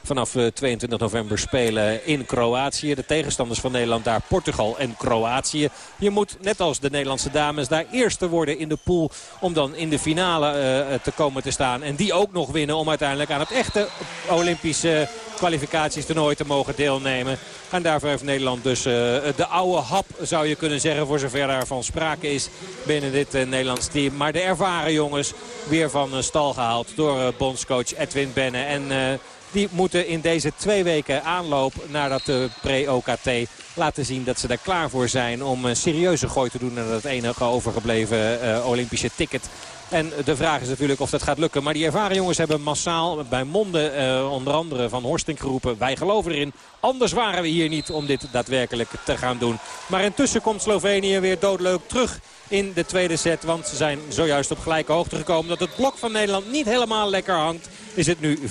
vanaf uh, 22 november spelen in Kroatië. De tegenstanders van Nederland daar Portugal en Kroatië. Je moet net als de Nederlandse dames daar eerste worden in de pool om dan in de finale uh, te komen te staan. En die ook nog winnen om uiteindelijk aan het echte Olympische kwalificatiestoernooi te mogen deelnemen. En daarvoor heeft Nederland dus de oude hap, zou je kunnen zeggen, voor zover daarvan sprake is binnen dit uh, Nederlands team. Maar de ervaren jongens weer van uh, stal gehaald door bondscoach Edwin Benne. En die moeten in deze twee weken aanloop naar dat pre-OKT laten zien dat ze daar klaar voor zijn om serieuze gooi te doen naar dat enige overgebleven Olympische ticket. En de vraag is natuurlijk of dat gaat lukken. Maar die ervaren jongens hebben massaal bij monden uh, onder andere van Horstink geroepen. Wij geloven erin. Anders waren we hier niet om dit daadwerkelijk te gaan doen. Maar intussen komt Slovenië weer doodleuk terug in de tweede set. Want ze zijn zojuist op gelijke hoogte gekomen. Dat het blok van Nederland niet helemaal lekker hangt. Is het nu 14-14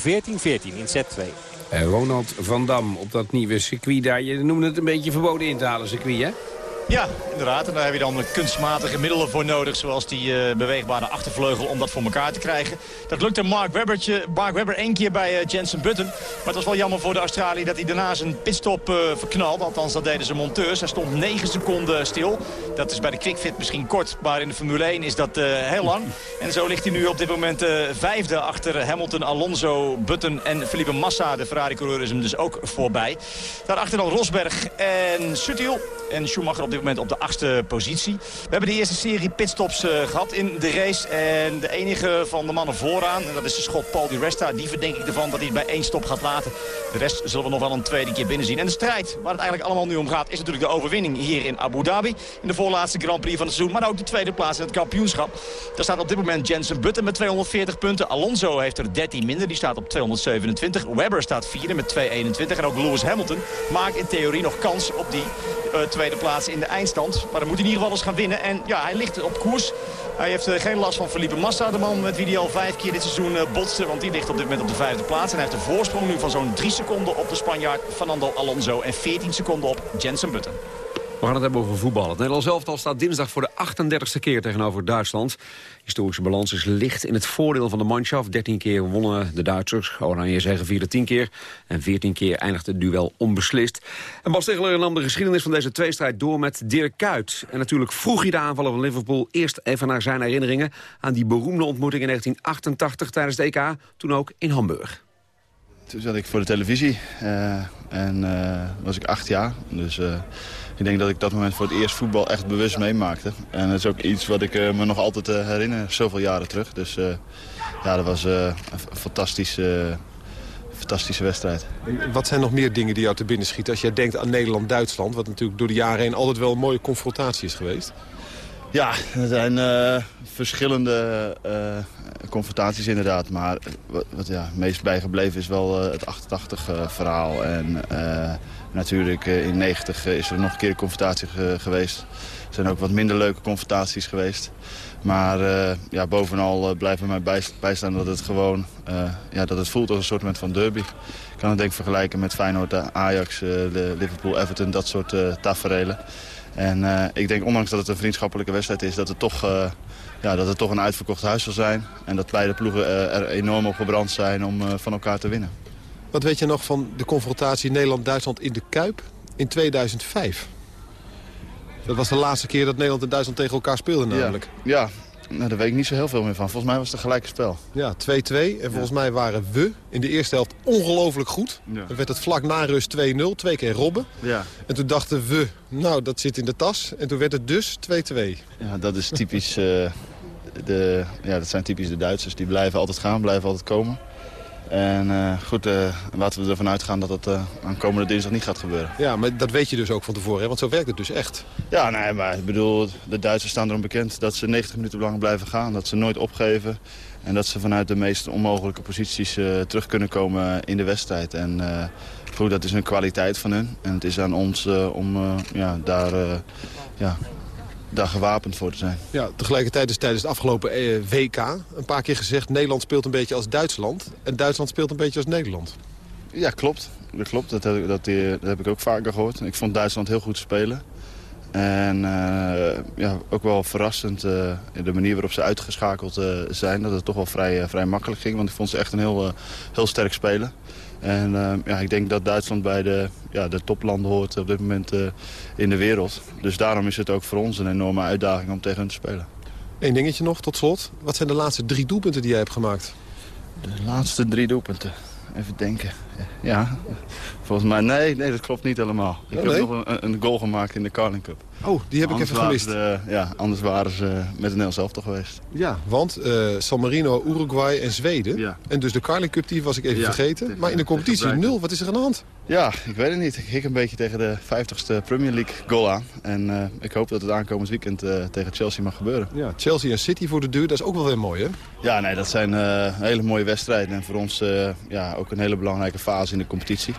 in set 2. Uh, Ronald van Dam op dat nieuwe circuit daar. Je noemde het een beetje verboden in te halen circuit hè? Ja, inderdaad. En daar heb je dan kunstmatige middelen voor nodig. Zoals die uh, beweegbare achtervleugel om dat voor elkaar te krijgen. Dat lukte Mark, Webbertje, Mark Webber één keer bij uh, Jensen Button. Maar het was wel jammer voor de Australië dat hij daarna zijn pitstop uh, verknalde. Althans, dat deden zijn monteurs. Hij stond 9 seconden stil. Dat is bij de quickfit misschien kort. Maar in de Formule 1 is dat heel lang. En zo ligt hij nu op dit moment vijfde achter Hamilton, Alonso, Button en Felipe Massa. De Ferrari-coureur is hem dus ook voorbij. Daarachter dan Rosberg en Sutil. En Schumacher op dit moment op de achtste positie. We hebben de eerste serie pitstops uh, gehad in de race. En de enige van de mannen vooraan, en dat is de schot Paul Di Resta... die verdenk ik ervan dat hij het bij één stop gaat laten. De rest zullen we nog wel een tweede keer binnen zien. En de strijd waar het eigenlijk allemaal nu om gaat... is natuurlijk de overwinning hier in Abu Dhabi. In de voorlaatste Grand Prix van het seizoen. Maar ook de tweede plaats in het kampioenschap. Daar staat op dit moment Jensen Button met 240 punten. Alonso heeft er 13 minder. Die staat op 227. Webber staat vierde met 221. En ook Lewis Hamilton maakt in theorie nog kans op die uh, tweede plaats in de eindstand. Maar dan moet hij in ieder geval eens gaan winnen. En ja, hij ligt op koers. Hij heeft uh, geen last van Felipe Massa, de man met wie hij al vijf keer dit seizoen uh, botste. Want die ligt op dit moment op de vijfde plaats. En hij heeft een voorsprong nu van zo'n drie seconden op de Spanjaard Fernando Alonso. En 14 seconden op Jensen Button. We gaan het hebben over voetbal. Het Nederlands elftal staat dinsdag voor de 38e keer tegenover Duitsland. Historische balans is licht in het voordeel van de manschaft. 13 keer wonnen de Duitsers. Oranje zeggen vierde 10 keer. En 14 keer eindigde het duel onbeslist. En Bas Tegeler nam de geschiedenis van deze tweestrijd door met Dirk Kuyt. En natuurlijk vroeg hij de aanvallen van Liverpool eerst even naar zijn herinneringen... aan die beroemde ontmoeting in 1988 tijdens de EK, toen ook in Hamburg. Toen zat ik voor de televisie uh, en uh, was ik acht jaar. Dus uh, ik denk dat ik dat moment voor het eerst voetbal echt bewust meemaakte. En dat is ook iets wat ik me nog altijd herinner, zoveel jaren terug. Dus ja, dat was een fantastische, fantastische wedstrijd. Wat zijn nog meer dingen die jou te binnen schieten als jij denkt aan Nederland-Duitsland... wat natuurlijk door de jaren heen altijd wel een mooie confrontatie is geweest? Ja, er zijn uh, verschillende uh, confrontaties inderdaad. Maar wat, wat ja, het meest bijgebleven is wel uh, het 88-verhaal. en natuurlijk in 90 is er nog een keer een confrontatie ge geweest. Er zijn ook wat minder leuke confrontaties geweest. Maar ja, bovenal blijft mij bij, bijstaan dat het gewoon ja, dat het voelt als een soort van derby. Ik kan het denk vergelijken met Feyenoord, Ajax, Liverpool, Everton, dat soort taferelen. En uh, ik denk, ondanks dat het een vriendschappelijke wedstrijd is... dat het toch, uh, ja, dat het toch een uitverkocht huis zal zijn. En dat beide ploegen uh, er enorm op gebrand zijn om van elkaar te winnen. Wat weet je nog van de confrontatie Nederland-Duitsland in de Kuip in 2005? Dat was de laatste keer dat Nederland en Duitsland tegen elkaar speelden namelijk. Ja, ja. Nou, daar weet ik niet zo heel veel meer van. Volgens mij was het een gelijke spel. Ja, 2-2. En volgens mij waren we in de eerste helft ongelooflijk goed. Ja. Dan werd het vlak na rust 2-0. Twee keer robben. Ja. En toen dachten we, nou, dat zit in de tas. En toen werd het dus 2-2. Ja, dat is typisch... uh, de, ja, dat zijn typisch de Duitsers. Die blijven altijd gaan, blijven altijd komen. En uh, goed, uh, laten we ervan uitgaan dat het uh, aan komende dinsdag niet gaat gebeuren. Ja, maar dat weet je dus ook van tevoren, hè? want zo werkt het dus echt. Ja, nee, maar ik bedoel, de Duitsers staan erom bekend dat ze 90 minuten lang blijven gaan. Dat ze nooit opgeven. En dat ze vanuit de meest onmogelijke posities terug kunnen komen in de wedstrijd. En goed, dat is een kwaliteit van hun. En het is aan ons om ja, daar ja, daar gewapend voor te zijn. Ja, tegelijkertijd is tijdens het afgelopen eh, WK een paar keer gezegd... Nederland speelt een beetje als Duitsland en Duitsland speelt een beetje als Nederland. Ja, klopt. Dat klopt. Dat heb, dat, dat heb ik ook vaker gehoord. Ik vond Duitsland heel goed spelen. En uh, ja, ook wel verrassend uh, de manier waarop ze uitgeschakeld uh, zijn. Dat het toch wel vrij, vrij makkelijk ging. Want ik vond ze echt een heel, heel sterk spelen. En uh, ja, ik denk dat Duitsland bij de, ja, de toplanden hoort op dit moment uh, in de wereld. Dus daarom is het ook voor ons een enorme uitdaging om tegen hen te spelen. Eén dingetje nog, tot slot. Wat zijn de laatste drie doelpunten die jij hebt gemaakt? De laatste drie doelpunten? Even denken. Ja, volgens mij, nee, nee dat klopt niet helemaal. Ik oh, heb nog een, een, goal gemaakt in de Carling Cup. Oh, die heb ik even gemist. ja, anders waren ze met een heel zelf toch geweest. Ja, want uh, San Marino, Uruguay en Zweden. Ja. En dus de Carling Cup die was ik even vergeten. Maar in de competitie nul, wat is er aan de hand? Ja, ik weet het niet. Ik hik een beetje tegen de 50ste Premier League goal aan. En uh, ik hoop dat het aankomend weekend uh, tegen Chelsea mag gebeuren. Ja, Chelsea en City voor de deur, dat is ook wel weer mooi hè? Ja, nee, dat zijn hele mooie wedstrijden. En voor ons ja, ook een hele belangrijke fase in de competitie.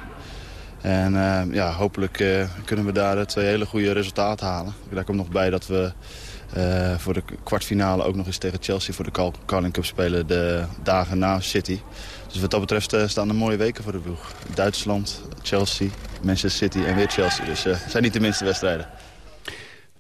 En uh, ja, hopelijk uh, kunnen we daar twee hele goede resultaten halen. Daar komt nog bij dat we uh, voor de kwartfinale ook nog eens tegen Chelsea voor de Carling Cup spelen de dagen na City. Dus wat dat betreft staan er mooie weken voor de boeg. Duitsland, Chelsea, Manchester City en weer Chelsea. Dus het zijn niet de minste wedstrijden.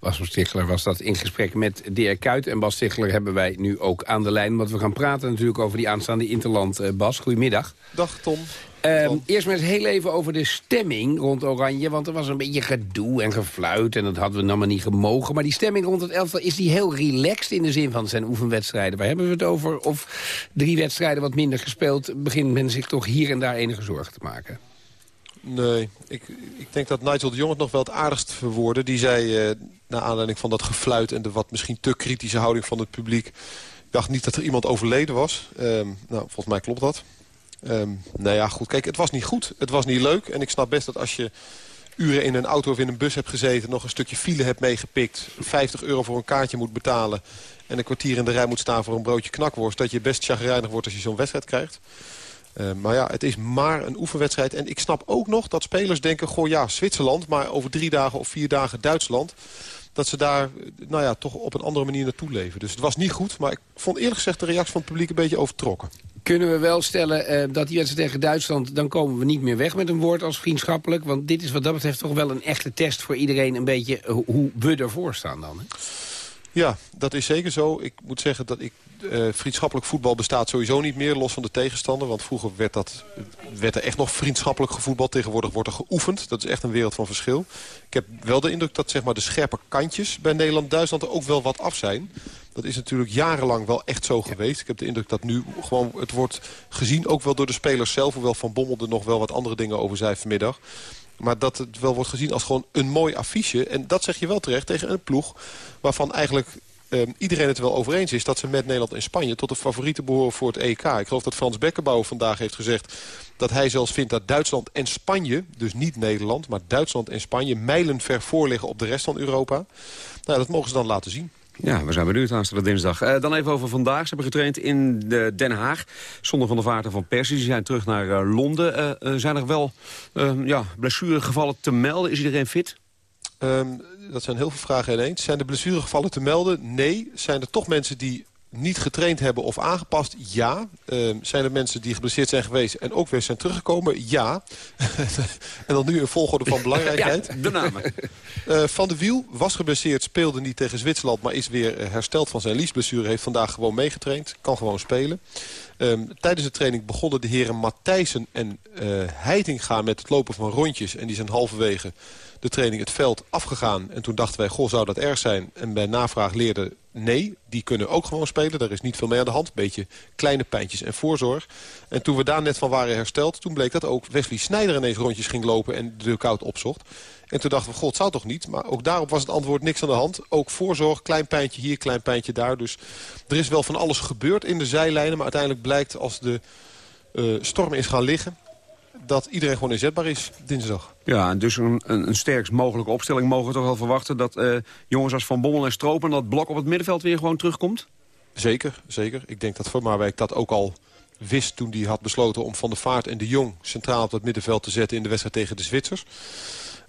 Bas Stichler was dat in gesprek met Dirk Kuyt. En Bas Stichler hebben wij nu ook aan de lijn. Want we gaan praten natuurlijk over die aanstaande Interland. Bas, goedemiddag. Dag Tom. Um, eerst maar eens heel even over de stemming rond Oranje. Want er was een beetje gedoe en gefluit. En dat hadden we maar niet gemogen. Maar die stemming rond het elftal, is die heel relaxed in de zin van zijn oefenwedstrijden? Waar hebben we het over? Of drie wedstrijden wat minder gespeeld... begint men zich toch hier en daar enige zorgen te maken? Nee, ik, ik denk dat Nigel de Jong het nog wel het aardigst verwoordde. Die zei, uh, naar aanleiding van dat gefluit... en de wat misschien te kritische houding van het publiek... ik dacht niet dat er iemand overleden was. Um, nou, volgens mij klopt dat. Um, nou ja, goed. Kijk, het was niet goed. Het was niet leuk. En ik snap best dat als je uren in een auto of in een bus hebt gezeten... nog een stukje file hebt meegepikt... 50 euro voor een kaartje moet betalen... en een kwartier in de rij moet staan voor een broodje knakworst... dat je best chagrijnig wordt als je zo'n wedstrijd krijgt. Uh, maar ja, het is maar een oefenwedstrijd. En ik snap ook nog dat spelers denken... goh ja, Zwitserland, maar over drie dagen of vier dagen Duitsland dat ze daar nou ja, toch op een andere manier naartoe leven. Dus het was niet goed, maar ik vond eerlijk gezegd de reactie van het publiek een beetje overtrokken. Kunnen we wel stellen uh, dat die wedstrijd tegen Duitsland... dan komen we niet meer weg met een woord als vriendschappelijk? Want dit is wat dat betreft toch wel een echte test voor iedereen... een beetje hoe we ervoor staan dan. Hè? Ja, dat is zeker zo. Ik moet zeggen dat ik uh, vriendschappelijk voetbal bestaat sowieso niet meer, los van de tegenstander. Want vroeger werd, dat, werd er echt nog vriendschappelijk gevoetbald. Tegenwoordig wordt er geoefend. Dat is echt een wereld van verschil. Ik heb wel de indruk dat zeg maar, de scherpe kantjes bij Nederland-Duitsland er ook wel wat af zijn. Dat is natuurlijk jarenlang wel echt zo geweest. Ik heb de indruk dat nu gewoon het wordt gezien, ook wel door de spelers zelf. Hoewel Van Bommel er nog wel wat andere dingen over zei vanmiddag. Maar dat het wel wordt gezien als gewoon een mooi affiche. En dat zeg je wel terecht tegen een ploeg waarvan eigenlijk uh, iedereen het wel over eens is... dat ze met Nederland en Spanje tot de favorieten behoren voor het EK. Ik geloof dat Frans Beckenbauer vandaag heeft gezegd... dat hij zelfs vindt dat Duitsland en Spanje, dus niet Nederland... maar Duitsland en Spanje mijlen ver voor liggen op de rest van Europa. Nou, dat mogen ze dan laten zien. Ja, we zijn benieuwd aanstaande dinsdag. Uh, dan even over vandaag. Ze hebben getraind in de Den Haag. Zonder van de vaarten van Persie. Ze zijn terug naar uh, Londen. Uh, zijn er wel ja, blessuregevallen te melden? Is iedereen fit? Um, dat zijn heel veel vragen ineens. Zijn de blessuregevallen te melden? Nee. Zijn er toch mensen die niet getraind hebben of aangepast? Ja. Uh, zijn er mensen die geblesseerd zijn geweest en ook weer zijn teruggekomen? Ja. [LAUGHS] en dan nu een volgorde van [LAUGHS] belangrijkheid. ja, de namen. Uh, van de Wiel was geblesseerd, speelde niet tegen Zwitserland... maar is weer eh, hersteld van zijn liesblessure. Heeft vandaag gewoon meegetraind, kan gewoon spelen. Um, tijdens de training begonnen de heren Matthijssen en uh, Heitinga met het lopen van rondjes. En die zijn halverwege de training het veld afgegaan. En toen dachten wij, goh, zou dat erg zijn? En bij navraag leerden, nee, die kunnen ook gewoon spelen. Daar is niet veel mee aan de hand. Beetje kleine pijntjes en voorzorg. En toen we daar net van waren hersteld... toen bleek dat ook Wesley Snijder ineens rondjes ging lopen... en de koud opzocht. En toen dachten we, god, zou toch niet? Maar ook daarop was het antwoord niks aan de hand. Ook voorzorg, klein pijntje hier, klein pijntje daar. Dus er is wel van alles gebeurd in de zijlijnen. Maar uiteindelijk blijkt als de eh, storm is gaan liggen... dat iedereen gewoon inzetbaar is dinsdag. Ja, en dus een, een, een sterkst mogelijke opstelling mogen we toch wel verwachten... dat eh, jongens als Van Bommel en Stropen dat blok op het middenveld weer gewoon terugkomt? Zeker, zeker. Ik denk dat Van Marwijk dat ook al wist toen hij had besloten om Van der Vaart en de Jong centraal op het middenveld te zetten in de wedstrijd tegen de Zwitsers.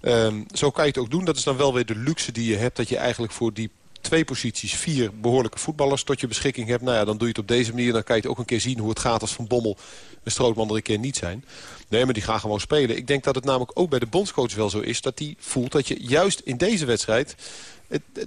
Ehm, zo kan je het ook doen. Dat is dan wel weer de luxe die je hebt. Dat je eigenlijk voor die twee posities vier behoorlijke voetballers tot je beschikking hebt. Nou ja, dan doe je het op deze manier. Dan kan je het ook een keer zien hoe het gaat als Van Bommel en Strootman er een keer niet zijn. Nee, maar die gaan gewoon spelen. Ik denk dat het namelijk ook bij de bondscoach wel zo is... dat hij voelt dat je juist in deze wedstrijd...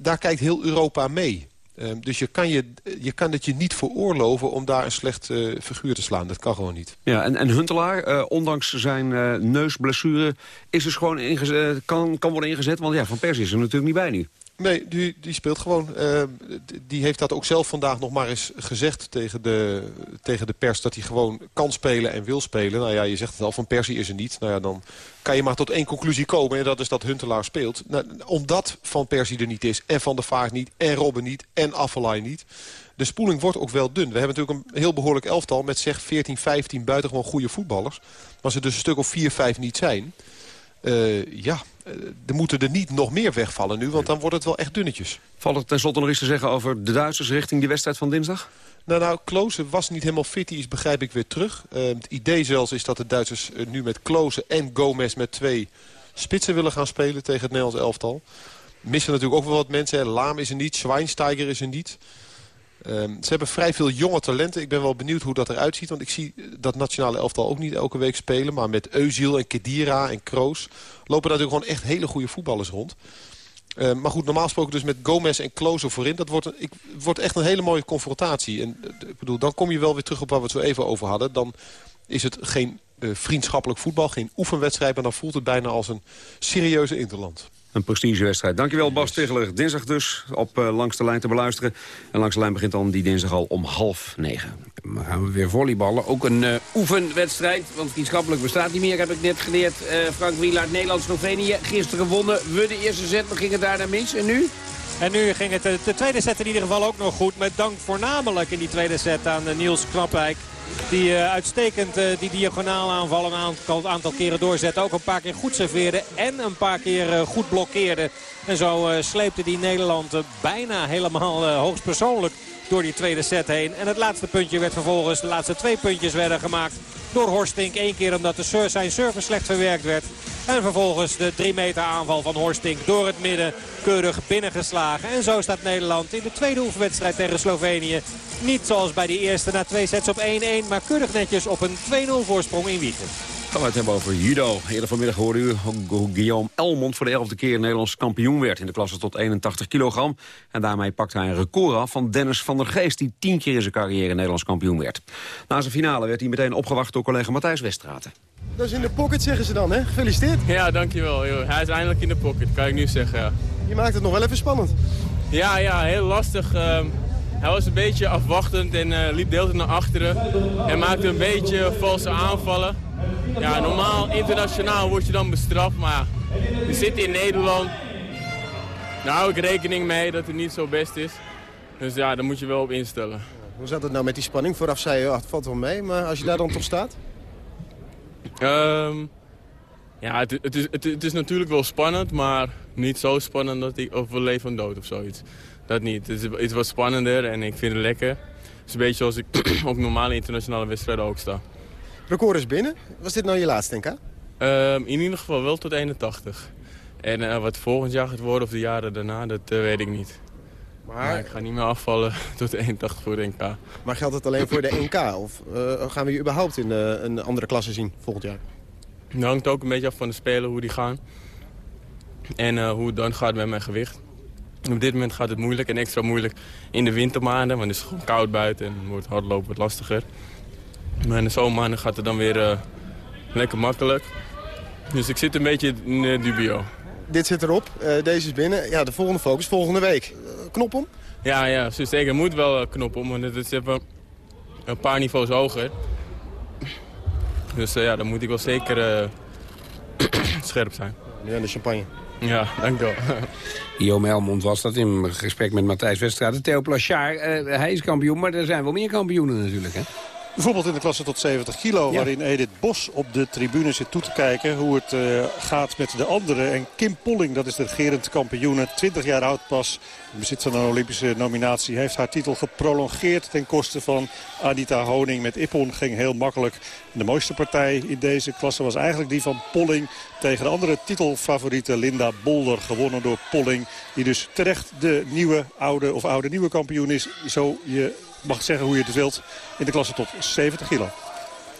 Daar kijkt heel Europa mee. Ehm, dus je kan, je, je kan het je niet veroorloven om daar een slecht eh, figuur te slaan. Dat kan gewoon niet. Ja, en, en Huntelaar, eh, ondanks zijn eh, neusblessure, is dus gewoon kan, kan worden ingezet. Want ja, Van Persie is er natuurlijk niet bij nu. Nee, die, die speelt gewoon. Ehm, die heeft dat ook zelf vandaag nog maar eens gezegd tegen de, tegen de pers... dat hij gewoon kan spelen en wil spelen. Nou ja, je zegt het al, Van Persie is er niet. Nou ja, dan kan je maar tot één conclusie komen. En dat is dat Huntelaar speelt. Nou, omdat Van Persie er niet is en Van der Vaart niet... en Robben niet en Affelay niet... De spoeling wordt ook wel dun. We hebben natuurlijk een heel behoorlijk elftal met zeg 14, 15 buitengewoon goede voetballers. Maar er dus een stuk of 4, 5 niet zijn... Uh, ja, er moeten er niet nog meer wegvallen nu, want dan wordt het wel echt dunnetjes. Valt het tenslotte nog iets te zeggen over de Duitsers richting die wedstrijd van dinsdag? Nou, nou, Klose was niet helemaal fit. Die is, begrijp ik, weer terug. Uh, het idee zelfs is dat de Duitsers nu met Klose en Gomez met twee spitsen willen gaan spelen tegen het Nederlands elftal. Missen natuurlijk ook wel wat mensen. Laam is er niet, Schweinsteiger is er niet. Um, ze hebben vrij veel jonge talenten. Ik ben wel benieuwd hoe dat eruit ziet. Want ik zie dat nationale elftal ook niet elke week spelen. Maar met Euziel en Kedira en Kroos lopen natuurlijk gewoon echt hele goede voetballers rond. Uh, maar goed, normaal gesproken dus met Gomez en Klose voorin. Dat wordt, ik, wordt echt een hele mooie confrontatie. En ik bedoel, dan kom je wel weer terug op waar we het zo even over hadden. Dan is het geen uh, vriendschappelijk voetbal, geen oefenwedstrijd... maar dan voelt het bijna als een serieuze interland. Een prestigewedstrijd. Dankjewel Bas Tegeler. Dinsdag dus op uh, Langs de Lijn te beluisteren. En Langs de Lijn begint dan die dinsdag al om half negen. Dan gaan we weer volleyballen. Ook een uh, oefenwedstrijd. Want vriendschappelijk bestaat niet meer, heb ik net geleerd. Uh, Frank Wielaert, Nederland-Slovenië. Gisteren wonnen we de eerste set, maar ging het daar naar mis. En nu? En nu ging het de tweede set in ieder geval ook nog goed. Met dank voornamelijk in die tweede set aan Niels Knapwijk. Die uh, uitstekend uh, die diagonaal aanval een aantal, keren doorzette. Ook een paar keer goed serveerde en een paar keer uh, goed blokkeerde. En zo sleepte die Nederland bijna helemaal hoogstpersoonlijk door die tweede set heen. En het laatste puntje werd vervolgens, de laatste twee puntjes werden gemaakt door Horstink. Eén keer omdat de zijn service slecht verwerkt werd. En vervolgens de 3 meter aanval van Horstink door het midden keurig binnengeslagen. En zo staat Nederland in de tweede oefenwedstrijd tegen Slovenië. Niet zoals bij de eerste na twee sets op 1-1, maar keurig netjes op een 2-0 voorsprong in Wiegen. Gaan we het hebben over judo. Eerder vanmiddag hoorde u hoe Guillaume Elmond voor de elfde keer Nederlands kampioen werd. In de klasse tot 81 kilogram. En daarmee pakte hij een record af van Dennis van der Geest... die tien keer in zijn carrière Nederlands kampioen werd. Na zijn finale werd hij meteen opgewacht door collega Matthijs Westraten. Dat is in de pocket, zeggen ze dan, hè? Gefeliciteerd. Ja, dankjewel. Joh. Hij is eindelijk in de pocket, kan ik nu zeggen, ja. Je maakt het nog wel even spannend. Ja, ja, heel lastig. Uh, hij was een beetje afwachtend en uh, liep de hele tijd naar achteren. En maakte een beetje valse aanvallen. Ja, normaal, internationaal word je dan bestraft, maar we zitten in Nederland. Daar hou ik rekening mee dat het niet zo best is. Dus ja, daar moet je wel op instellen. Hoe zat het nou met die spanning? Vooraf zei je, oh, het valt wel mee, maar als je daar dan toch staat? Um, ja, het, het, is, het, het, is natuurlijk wel spannend, maar niet zo spannend dat ik leven en dood of zoiets. Dat niet. Het is, het is wat spannender en ik vind het lekker. Het is een beetje zoals ik [CLEARS THROAT] op normale internationale wedstrijden ook sta. Record is binnen. Was dit nou je laatste NK? Um, in ieder geval wel tot 81. En uh, wat volgend jaar gaat worden of de jaren daarna, dat uh, weet ik niet. Maar... maar... ik ga niet meer afvallen [LAUGHS] tot 81 voor de NK. Maar geldt het alleen voor de NK? Of uh, gaan we je überhaupt in een andere klasse zien volgend jaar? Het hangt ook een beetje af van de spelen, hoe die gaan. En hoe het dan gaat met mijn gewicht. Op dit moment gaat het moeilijk en extra moeilijk in de wintermaanden. Want het is gewoon koud buiten en wordt hardlopen wat lastiger. Maar in de zomermaanden gaat het dan weer lekker makkelijk. Dus ik zit een beetje in dubio. Dit zit erop, deze is binnen. Ja, de volgende focus volgende week. Knop om? Ja, ja zeker. Moet wel knop om, want het is even een paar niveaus hoger. Dus ja, dan moet ik wel zeker [CLEARS THROAT] scherp zijn. Ja, de champagne. Ja, dank wel. [LAUGHS] Guillaume Helmond was dat in gesprek met Matthijs Westraat. Theo Plachard, uh, hij is kampioen, maar er zijn wel meer kampioenen natuurlijk, hè? Bijvoorbeeld in de klasse tot 70 kilo, waarin Edith Bos op de tribune zit toe te kijken hoe het uh, gaat met de anderen. En Kim Polling, dat is de regerend kampioene, 20 jaar oud pas, in bezit van een Olympische nominatie, heeft haar titel geprolongeerd ten koste van Anita Honing. Met Ippon ging heel makkelijk. De mooiste partij in deze klasse was eigenlijk die van Polling tegen de andere titelfavoriete Linda Bolder. Gewonnen door Polling, die dus terecht de nieuwe oude of oude nieuwe kampioen is. Zo je mag zeggen hoe je het wilt in de klasse tot 70 kilo.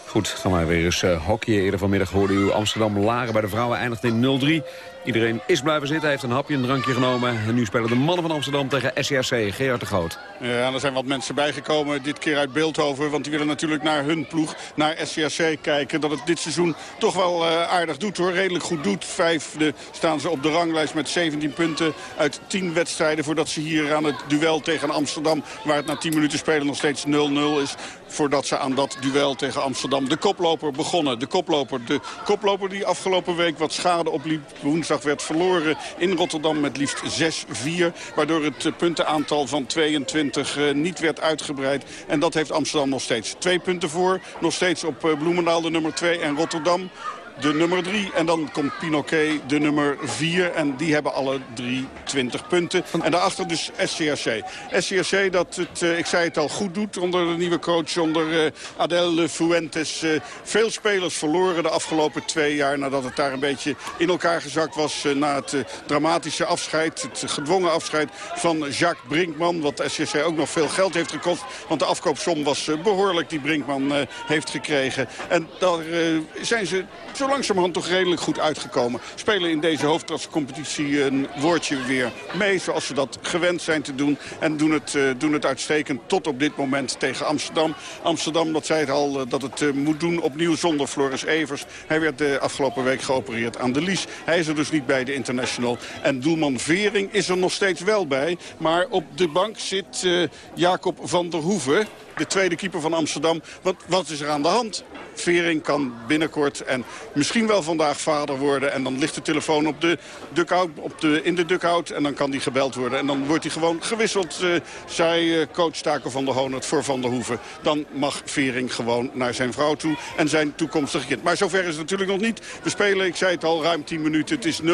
Goed, gaan we weer eens uh, hockeyen. Eerder vanmiddag hoorde u Amsterdam Laren bij de vrouwen eindigt in 0-3. Iedereen is blijven zitten, heeft een hapje, een drankje genomen. En nu spelen de mannen van Amsterdam tegen SCRC, Gerard de Groot. Ja, er zijn wat mensen bijgekomen, dit keer uit Beeldhoven. Want die willen natuurlijk naar hun ploeg, naar SCRC kijken. Dat het dit seizoen toch wel uh, aardig doet hoor, redelijk goed doet. Vijfde staan ze op de ranglijst met 17 punten uit 10 wedstrijden. Voordat ze hier aan het duel tegen Amsterdam, waar het na 10 minuten spelen nog steeds 0-0 is. Voordat ze aan dat duel tegen Amsterdam de koploper begonnen. De koploper, de koploper die afgelopen week wat schade opliep woensdag werd verloren in Rotterdam met liefst 6-4. Waardoor het puntenaantal van 22 uh, niet werd uitgebreid. En dat heeft Amsterdam nog steeds. Twee punten voor. Nog steeds op uh, Bloemendaal de nummer 2 en Rotterdam de nummer 3. En dan komt Pinoquet de nummer 4. En die hebben alle drie 20 punten. En daarachter dus SCRC. SCRC dat het, uh, ik zei het al, goed doet onder de nieuwe coach. Onder uh, Adel Fuentes. Uh, veel spelers verloren de afgelopen twee jaar. Nadat het daar een beetje in elkaar gezakt was. na het dramatische afscheid. Het gedwongen afscheid van Jacques Brinkman. Wat SCRC ook nog veel geld heeft gekost. Want de afkoopsom was behoorlijk die Brinkman heeft gekregen. En daar zijn ze zo langzamerhand toch redelijk goed uitgekomen. Spelen in deze hoofdklasse-competitie een woordje weer mee, zoals ze dat gewend zijn te doen. En doen het, uh, doen het uitstekend tot op dit moment tegen Amsterdam. Amsterdam, dat zei het al, uh, dat het uh, moet doen opnieuw zonder Floris Evers. Hij werd de afgelopen week geopereerd aan de lies. Hij is er dus niet bij de International. En doelman Vering is er nog steeds wel bij. Maar op de bank zit Jacob van der Hoeven de tweede keeper van Amsterdam. Wat, wat is er aan de hand? Vering kan binnenkort en misschien wel vandaag vader worden. En dan ligt de telefoon op de op de, in de duckout en dan kan die gebeld worden. En dan wordt hij gewoon gewisseld, uh, zei uh, coach Taken van der Honert voor Van der Hoeven. Dan mag Vering gewoon naar zijn vrouw toe en zijn toekomstige kind. Maar zover is het natuurlijk nog niet. We spelen, ik zei het al, ruim 10 minuten. Het is 0-0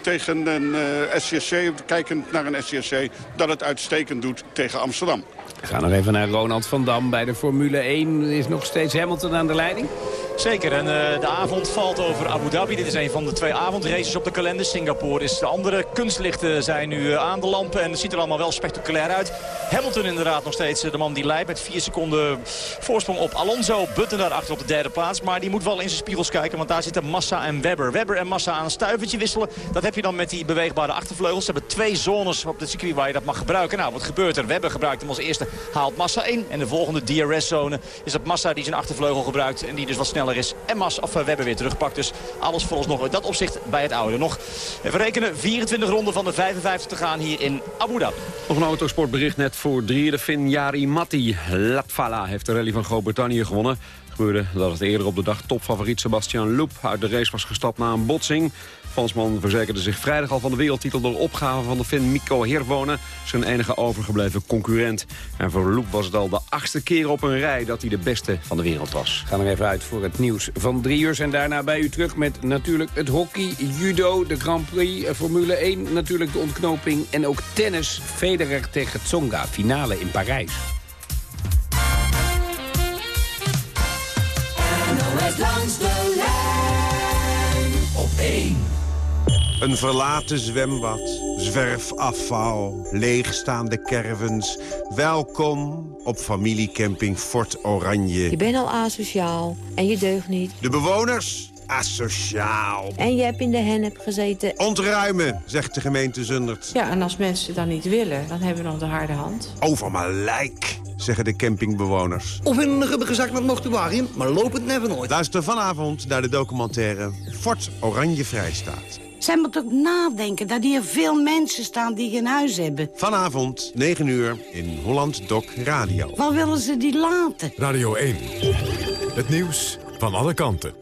tegen een uh, SCSC, kijkend naar een SCSC dat het uitstekend doet tegen Amsterdam. We gaan nog even naar Ronald van Dam. Bij de Formule 1 is nog steeds Hamilton aan de leiding. Zeker, en uh, de avond valt over Abu Dhabi. Dit is een van de twee avondraces op de kalender. Singapore is de andere. Kunstlichten zijn nu uh, aan de lampen en het ziet er allemaal wel spectaculair uit. Hamilton inderdaad nog steeds uh, de man die leidt met vier seconden voorsprong op Alonso. Button daarachter op de derde plaats. Maar die moet wel in zijn spiegels kijken, want daar zitten Massa en Webber. Webber en Massa aan een stuivertje wisselen. Dat heb je dan met die beweegbare achtervleugels. Ze hebben twee zones op het circuit waar je dat mag gebruiken. Nou, wat gebeurt er? Webber gebruikt hem als eerste, haalt Massa in. En de volgende DRS-zone is dat Massa die zijn achtervleugel gebruikt en die dus wat sneller is. En Mas of we hebben weer teruggepakt. Dus alles voor ons nog in dat opzicht bij het oude. Nog even rekenen, 24 ronden van de 55 te gaan hier in Abu Dhabi. Nog een autosportbericht net voor drie. De Fin Jari Matti Latvala heeft de rally van Groot-Brittannië gewonnen gebeurde dat het eerder op de dag topfavoriet Sebastian Loep uit de race was gestapt na een botsing. Fransman verzekerde zich vrijdag al van de wereldtitel door opgave van de Fin Mikko Hirvonen, zijn enige overgebleven concurrent. En voor Loep was het al de achtste keer op een rij dat hij de beste van de wereld was. Gaan er even uit voor het nieuws van drie uur en daarna bij u terug met natuurlijk het hockey, judo, de Grand Prix, Formule 1, natuurlijk de ontknoping en ook tennis. Federer tegen Tsonga, finale in Parijs. Langs de lijn op 1. Een verlaten zwembad, zwerfafval, leegstaande caravans. Welkom op familiecamping Fort Oranje. Je bent al asociaal en je deugt niet. De bewoners? Asociaal. En je hebt in de hennep gezeten. Ontruimen, zegt de gemeente Zundert. Ja, en als mensen dat niet willen, dan hebben we nog de harde hand. Over mijn lijk, zeggen de campingbewoners. Of in een rubberen zak met mortuarium, maar lopend never nooit. Luister vanavond naar de documentaire Fort Oranje Vrijstaat. Zij moet ook nadenken dat hier veel mensen staan die geen huis hebben. Vanavond, 9 uur, in Holland Doc Radio. Waar willen ze die laten? Radio 1. Het nieuws van alle kanten.